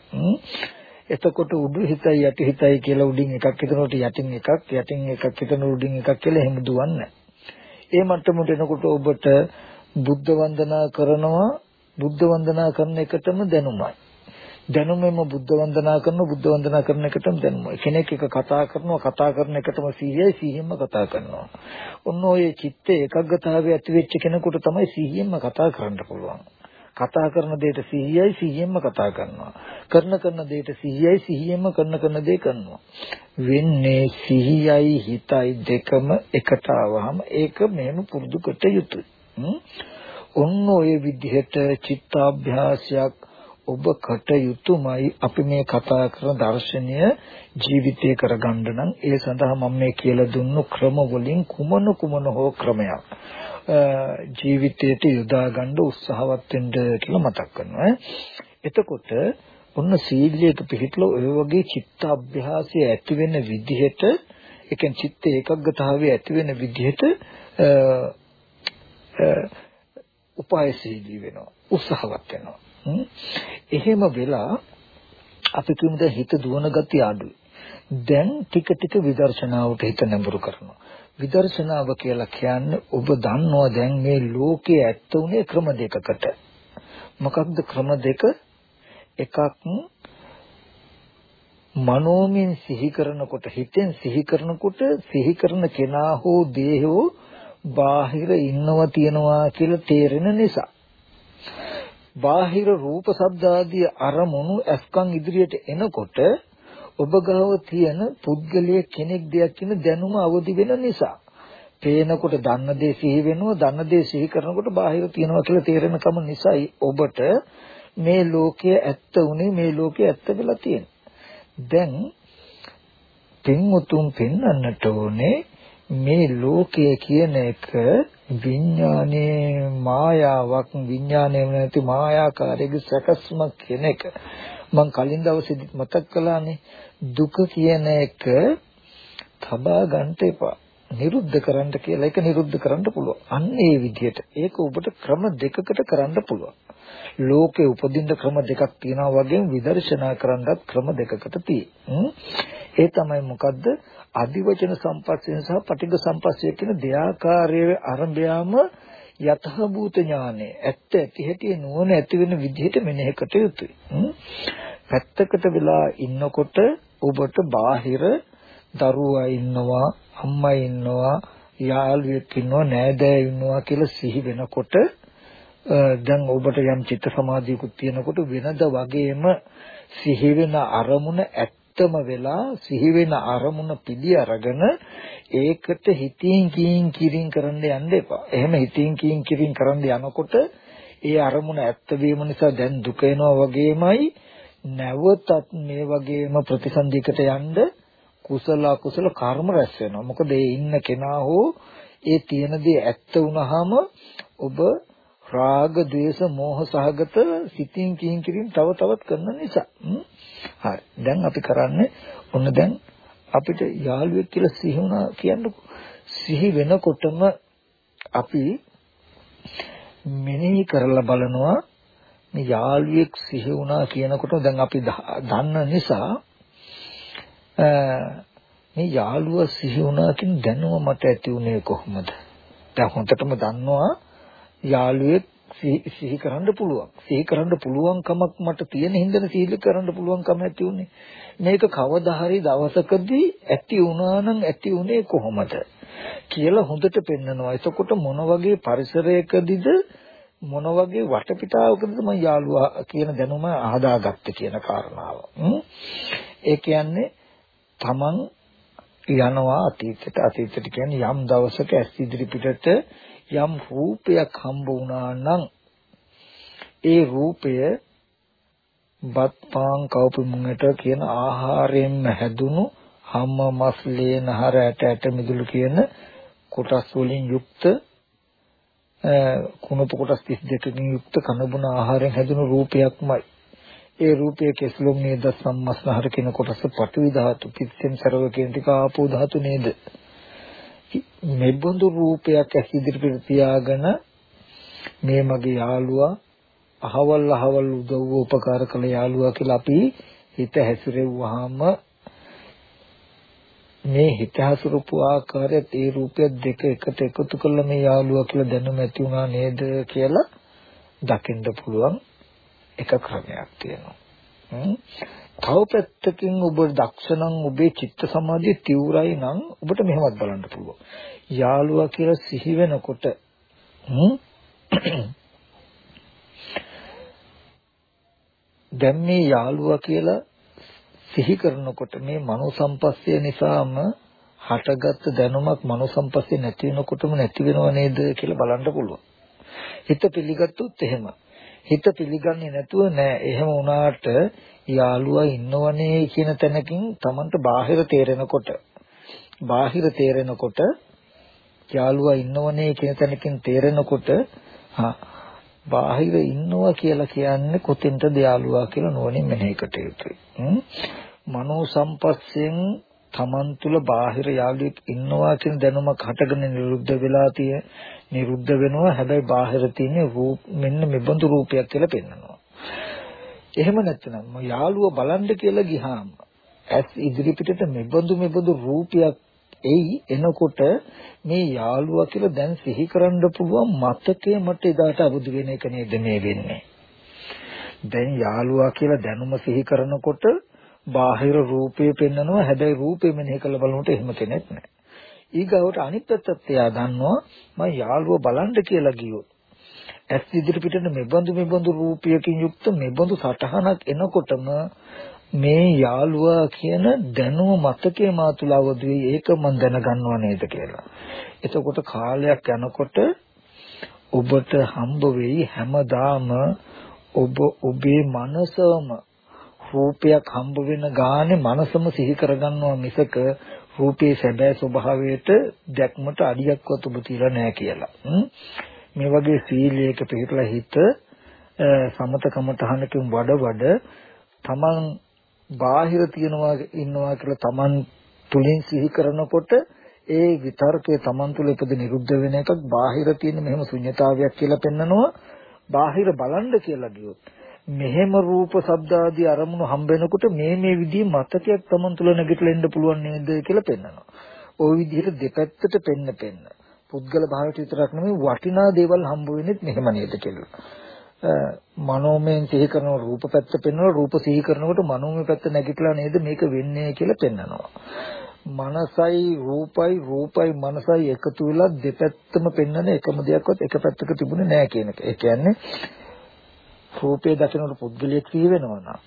එතකොට උඩු හිතයි යටි හිතයි කියලා උඩින් එකක් හිතනකොට යටින් එකක් යටින් එකක් හිතන උඩින් එකක් කියලා එහෙම දුවන්නේ ඒ මට්ටමට එනකොට ඔබට බුද්ධ වන්දනා කරනවා බුද්ධ වන්දනා කරන එකටම දැනුමයි. දැනුමෙම බුද්ධ වන්දනා කරන බුද්ධ වන්දනා කරන එකටම දැනුමයි කෙනෙක් එක කතා කරනවා කතා කරන එකටම සිහියයි සිහියෙන්ම කතා කරනවා ඔන්න ඔය චිත්තේ එකග්ගතාවය ඇති වෙච්ච කෙනෙකුට තමයි සිහියෙන්ම කතා කරන්න පුළුවන් කතා කරන දෙයට සිහියයි සිහියෙන්ම කතා කරනවා. කරන කරන දෙයට සිහියයි සිහියෙන්ම කරන කරන දේ කරනවා. වෙන්නේ සිහියයි හිතයි දෙකම එකට ආවහම ඒක මෙහෙම පුරුදු කොට යුතුයි. ඔන්න ඔය විදිහට චිත්තාභ්‍යාසයක් ඔබ කටයුතුමයි අපි මේ කතා කරන දර්ශනය ජීවිතේ කරගන්න නම් ඒ සඳහා මම මේ කියලා දුන්නු ක්‍රම වලින් කුමන කුමන හෝ ක්‍රමයක් ජීවිතයට යොදා ගන්න උත්සාහවත් වෙන්න කියලා මතක් කරනවා. එතකොට ඔන්න සීලයක පිහිටලා ඔය වගේ චිත්ත අභ්‍යාසය ඇති වෙන විදිහට ඒ කියන්නේ චිත්ත ඒකග්ගතාවය ඇති වෙන විදිහට උපායශීලී වෙනවා උත්සාහවත් වෙනවා එහෙම වෙලා අපි කියමු දැන් හිත දුවන ගතිය අඩුයි. දැන් ටික ටික විදර්ශනාවට හිත නැඹුරු කරනවා. විදර්ශනාව කියලා කියන්නේ ඔබ දන්නවා දැන් මේ ලෝකයේ ඇත්ත උනේ ක්‍රම දෙකකට. මොකක්ද ක්‍රම දෙක? එකක් මනෝමයෙන් සිහි කරනකොට හිතෙන් සිහි කරනකොට සිහි කරන කෙනා හෝ දේහෝ බාහිර ඉන්නවා තියනවා කියලා තේරෙන නිසා. බාහිර රූප ශබ්ද ආදී අරමුණු අස්කම් ඉදිරියට එනකොට ඔබ ගාව තියෙන පුද්ගලයේ කෙනෙක් දෙයක් කියන දැනුම අවදි වෙන නිසා. පේනකොට දන්න දේ සිහි වෙනවා දන්න දේ සිහි කරනකොට බාහිර තියනවා කියලා තේරෙන කම නිසායි ඔබට මේ ලෝකයේ ඇත්ත උනේ මේ ලෝකයේ ඇත්ත වෙලා තියෙන්නේ. දැන් පින්වතුන් පෙන්වන්නට ඕනේ මේ ලෝකය කියන එක විඥානයේ මායාවක් විඥානයේ නැති මායාකාරයේ සැකස්මක් කියන එක මම කලින් දවසේදි මතක් කළානේ දුක කියන එක තබා ගන්න එපා නිරුද්ධ කරන්න කියලා එක නිරුද්ධ කරන්න පුළුවන්. අන්න ඒ විදිහට ඒක ඔබට ක්‍රම දෙකකට කරන්න පුළුවන්. ලෝකේ උපදින්න ක්‍රම දෙකක් තියෙනවා වගේම විදර්ශනා කරන්නත් ක්‍රම දෙකකට තියෙනවා. ඒ තමයි මොකද්ද? අදිවචන සම්පස්යෙන් සහ පටිඝ සම්පස්යෙන් කියන දෙආකාරයේ අරඹයාම යතහභූත ඥානෙ ඇත්ත ඇති හැටි නුවණ ඇති වෙන විදිහට මෙනෙහි කට යුතුයි. පැත්තකට වෙලා ඉන්නකොට ඔබට බාහිර දරුවා ඉන්නවා අම්මා ඉන්නවා යාළුවෙක් ඉන්නවා නෑදෑයෝ ඉන්නවා කියලා සිහි වෙනකොට දැන් ඔබට යම් චිත්ත සමාධියකුත් තියෙනකොට වෙනද වගේම සිහි වෙන අරමුණ ඇත්තම වෙලා සිහි වෙන අරමුණ පිළි අරගෙන ඒකට හිතින් කීන් කිරින් කරන්න යන්න එපා. එහෙම හිතින් කීන් කිරින් කරන්න යනකොට ඒ අරමුණ ඇත්ත වීම නිසා දැන් දුක එනවා වගේමයි නැවතත් මේ වගේම ප්‍රතිසන්දිකට යන්න කුසල අකුසල කර්ම රැස් වෙනවා. මොකද ඒ ඉන්න කෙනා හෝ ඒ තියෙන දේ ඇත්ත වුනහම ඔබ රාග, ద్వේෂ, මෝහ සහගත සිතින් කියින් කිරින් තව තවත් කරන නිසා. හරි. දැන් අපි කරන්නේ ඔන්න දැන් අපිට යාළුවෙක් කියලා සිහි වුණා කියන්නකො. සිහි වෙනකොටම අපි මෙනෙහි කරලා බලනවා මේ යාළුවෙක් සිහි වුණා කියනකොට දැන් අපි දන්න නිසා මේ යාළුවා සිහි වුණා කියන දැනුම මට ඇති උනේ කොහොමද? දැන් හොඳටම දන්නවා යාළුවෙක් සිහි කරන්න පුළුවන්. සිහි කරන්න පුළුවන් කමක් මට තියෙන හින්දානේ සිහි කරන්න පුළුවන් කම ඇති උනේ. මේක කවදා හරි දවසකදී ඇති වුණා නම් ඇති උනේ කොහොමද කියලා හොඳට පෙන්නනවා. එතකොට මොන වගේ පරිසරයකදීද මොන වගේ වටපිටාවකද මම යාළුවා කියන දැනුම ආදාගත්තේ කියන කාරණාව. ඒ කියන්නේ තමන් යනවා අතීතයට අතීතයට කියන්නේ යම් දවසක ඇස් ඉදිරි පිටට යම් රූපයක් හම්බ වුණා නම් ඒ රූපය බත් පාන් කවුපුමුන්ට කියන ආහාරයෙන්ම හැදුණු හැම මස් ලේන හර ඇට ඇට මිදුළු කියන කොටස් වලින් යුක්ත කුණප කොටස් 32කින් යුක්ත කනබුන ආහාරයෙන් හැදුණු රූපයක්මයි. ඒ රූපයේ කෙස්ලොම් නේද සම්මස්නහර කියන කොටස පඨවි ධාතු පිස්සෙන් සරව කියන ටික ආපෝ ධාතු නේද? මෙබඳු රූපයක් ඇස් ඉදිරියට තියාගෙන මේ මගේ යාළුවා අහවල් අහවල් උදව්ව උපකාර කළ යාළුවා කියලා අපි හිත හැසිරෙව්වහම මේ හිත හසුරුපු ආකාරයත් ඒ රූපය දෙක එකට එකතු කළ මේ යාළුවා කියලා දැනුම ඇති වුණා නේද කියලා දකින්න පුළුවන් එක ක්‍රමයක් තියෙනවා. තව පැත්තකින් ඔබ දක්ෂ නම් ඔබේ චිත්ත සමාධිය තීව්‍රයි නම් ඔබට මෙහෙමත් බලන්න පුළුවන්. යාළුවා කියලා සිහි වෙනකොට දැන් මේ යාළුවා කියලා සිහි කරනකොට මේ මනෝ සම්පස්ය නිසාම හටගත්තු දැනුමක් මනෝ සම්පස්ය නැති වෙනකොටම නැති වෙනව නේද කියලා බලන්න පුළුවන්. හිත පිළිගත්තොත් එහෙම. හිත පිළිගන්නේ නැතුව නෑ. එහෙම වුණාට යාළුවා ඉන්නවනේ කියන තැනකින් Tamanට බාහිර තේරෙනකොට බාහිර තේරෙනකොට යාළුවා ඉන්නවනේ කියන තැනකින් තේරෙනකොට බාහිර ඉන්නවා කියලා කියන්නේ කොතෙන්ද යාළුවා කියලා නෝනින් මෙනෙහි කට යුතුයි. මනෝ සම්පස්යෙන් තමන් තුළ බාහිර යාළුවෙක් ඉන්නවා කියන දැනුමක් හටගෙන නිරුද්ධ වෙලා තිය නිරුද්ධ වෙනවා. හැබැයි බාහිර තියෙන රූප මෙන්න මෙබඳු රූපයක් කියලා පෙන්වනවා එහෙම නැත්නම් යාළුව බලන්න කියලා ගියාම ඇස් ඉදිරි පිටට මෙබඳු මෙබඳු රූපයක් එයි එනකොට මේ යාළුවා කියලා දැන් සිහි කරන්න පුළුවන් මතකය මට එදාට අබුදු වෙන එක නේද මේ වෙන්නේ. දැන් යාළුවා කියලා දැනුම සිහි කරනකොට බාහිර රූපේ පෙන්නනවා හැබැයි රූපේ මෙනෙහි කළ බලනකොට එහෙම කෙනෙක් නැහැ. ඊගවට අනිත් පැත්තත් එයා දන්නවා මම යාළුව බලන්න කියලා ගියොත් ඇස් ඉදිරි පිටට මෙබඳු මෙබඳු රූපයකින් යුක්ත මෙබඳු සටහනක් එනකොටම මේ යාළුවා කියන දැනුම මතකයේ මාතුලාවදී ඒක මම දැනගන්නව නේද කියලා. එතකොට කාලයක් යනකොට ඔබට හම්බ වෙයි හැමදාම ඔබ ඔබේ මනසම රූපයක් හම්බ වෙන ගානේ මනසම සිහි කරගන්නවා මිසක රූපේ සැබෑ ස්වභාවයට දැක්මට අඩියක්වත් ඔබ තියලා නැහැ කියලා. මේ වගේ සීලයක පිළිපලා හිත සමතකමතහනකින් වඩ වඩ තමන් බාහිර තියනවා ඉන්නවා කියලා තමන් තුලින් සිහි කරනකොට ඒ විතර්කයේ තමන් තුළ ඉපද නිරුද්ධ වෙන එකක්. බාහිර තියෙන මෙහෙම ශුන්්‍යතාවයක් කියලා පෙන්නනවා. බාහිර බලන්න කියලා ගියොත් මෙහෙම රූප ශබ්ද ආදී අරමුණු හම්බ වෙනකොට මේ මේ විදිහේ මතකයක් Taman තුල නැගිටලා එන්න පුළුවන් නේද කියලා පෙන්වනවා. ওই විදිහට දෙපැත්තට පෙන්න පෙන්න. පුද්ගල භාවයට විතරක් නෙමෙයි වටිනා දේවල් හම්බ වෙන්නේ මෙහෙම නේද කියලා. මනෝමයෙන් සිහි කරන රූප පැත්ත පෙන්වනවා රූප සිහි කරනකොට මනෝමය පැත්ත නැගිටලා නේද මේක වෙන්නේ කියලා පෙන්වනවා. මනසයි රූපයි රූපයි මනසයි එකතු වෙලා දෙපැත්තම පෙන්වන එකම දෙයක්වත් එක පැත්තක තිබුණේ නැහැ කියන එක. ඒ කියන්නේ රූපය දකිනකොට පුද්ගලයෙක් සිහි වෙනවා නම්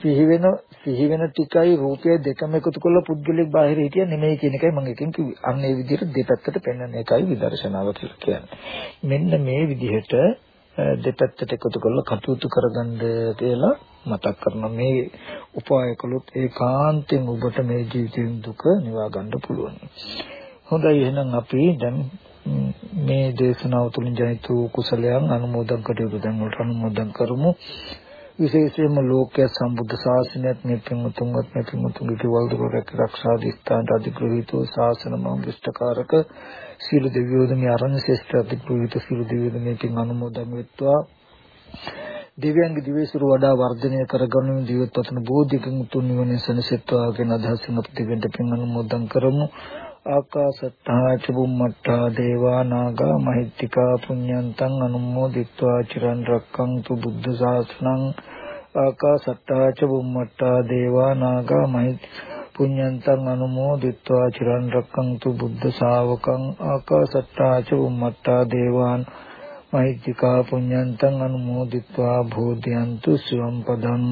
සිහි වෙන සිහි වෙන ටිකයි රූපය දෙකම එකතු කරලා පුද්ගලයෙක් බාහිර හිටිය නෙමෙයි කියන එකයි මම එකෙන් කිව්වේ. අන්න ඒ විදිහට දෙපැත්තට පෙන්වන එකයි විදර්ශනාව කියලා කියන්නේ. මෙන්න මේ විදිහට දෙපැත්තට එකතු කරලා කටයුතු කරගන්න කියලා මතක් කරන මේ උපාය කළොත් ඒකාන්තයෙන් ඔබට මේ ජීවිතේ දුක නිවා ගන්න පුළුවන්. හොඳයි එහෙනම් අපි දැන් මේ දේශනාව තුළින් ජනිත වූ කුසලයන් අනුමෝදන් කටයුතු දැන් වලට අනුමෝදන් කරමු. විශේෂයෙන්ම ලෝකයේ සම්බුද්ධ ශාසනයත් මේ පින්තුන්වත් මේ පින්තුන්ගේ කිවල් දුරක් ආරක්ෂා දිස්ත්‍රාන්ත අධිග්‍රහිත ශාසන මංගිෂ්ඨකාරක සීල දෙවියෝද මේ අරණ ශ්‍රේෂ්ඨ අධිග්‍රහිත සීල දෙවියෝද මේ පින් අනුමෝදන් වෙත්වා. දිව්‍යංග දිවේසුරු වඩා වර්ධනය කරගනු දිවත්වතුන බෝධිකින් තුන් නිවන සනසෙත්වා කියන අදහසින් අපි දෙවියන්ට පින් අනුමෝදන් කරමු. ආකාසත්තා චුම්මත්තා දේවා නාග මහිත්‍තිකා පුඤ්ඤන්තං අනුමෝදිත්වා චිරන් රක්කන්තු බුද්ධ ශාසනං ආකාසත්තා චුම්මත්තා දේවා නාග මහිත්‍තිකා පුඤ්ඤන්තං අනුමෝදිත්වා චිරන් රක්කන්තු බුද්ධ ශාවකං ආකාසත්තා චුම්මත්තා දේවාන් මහිත්‍තිකා පුඤ්ඤන්තං අනුමෝදිත්වා භෝධයන්තු සුවම් පදං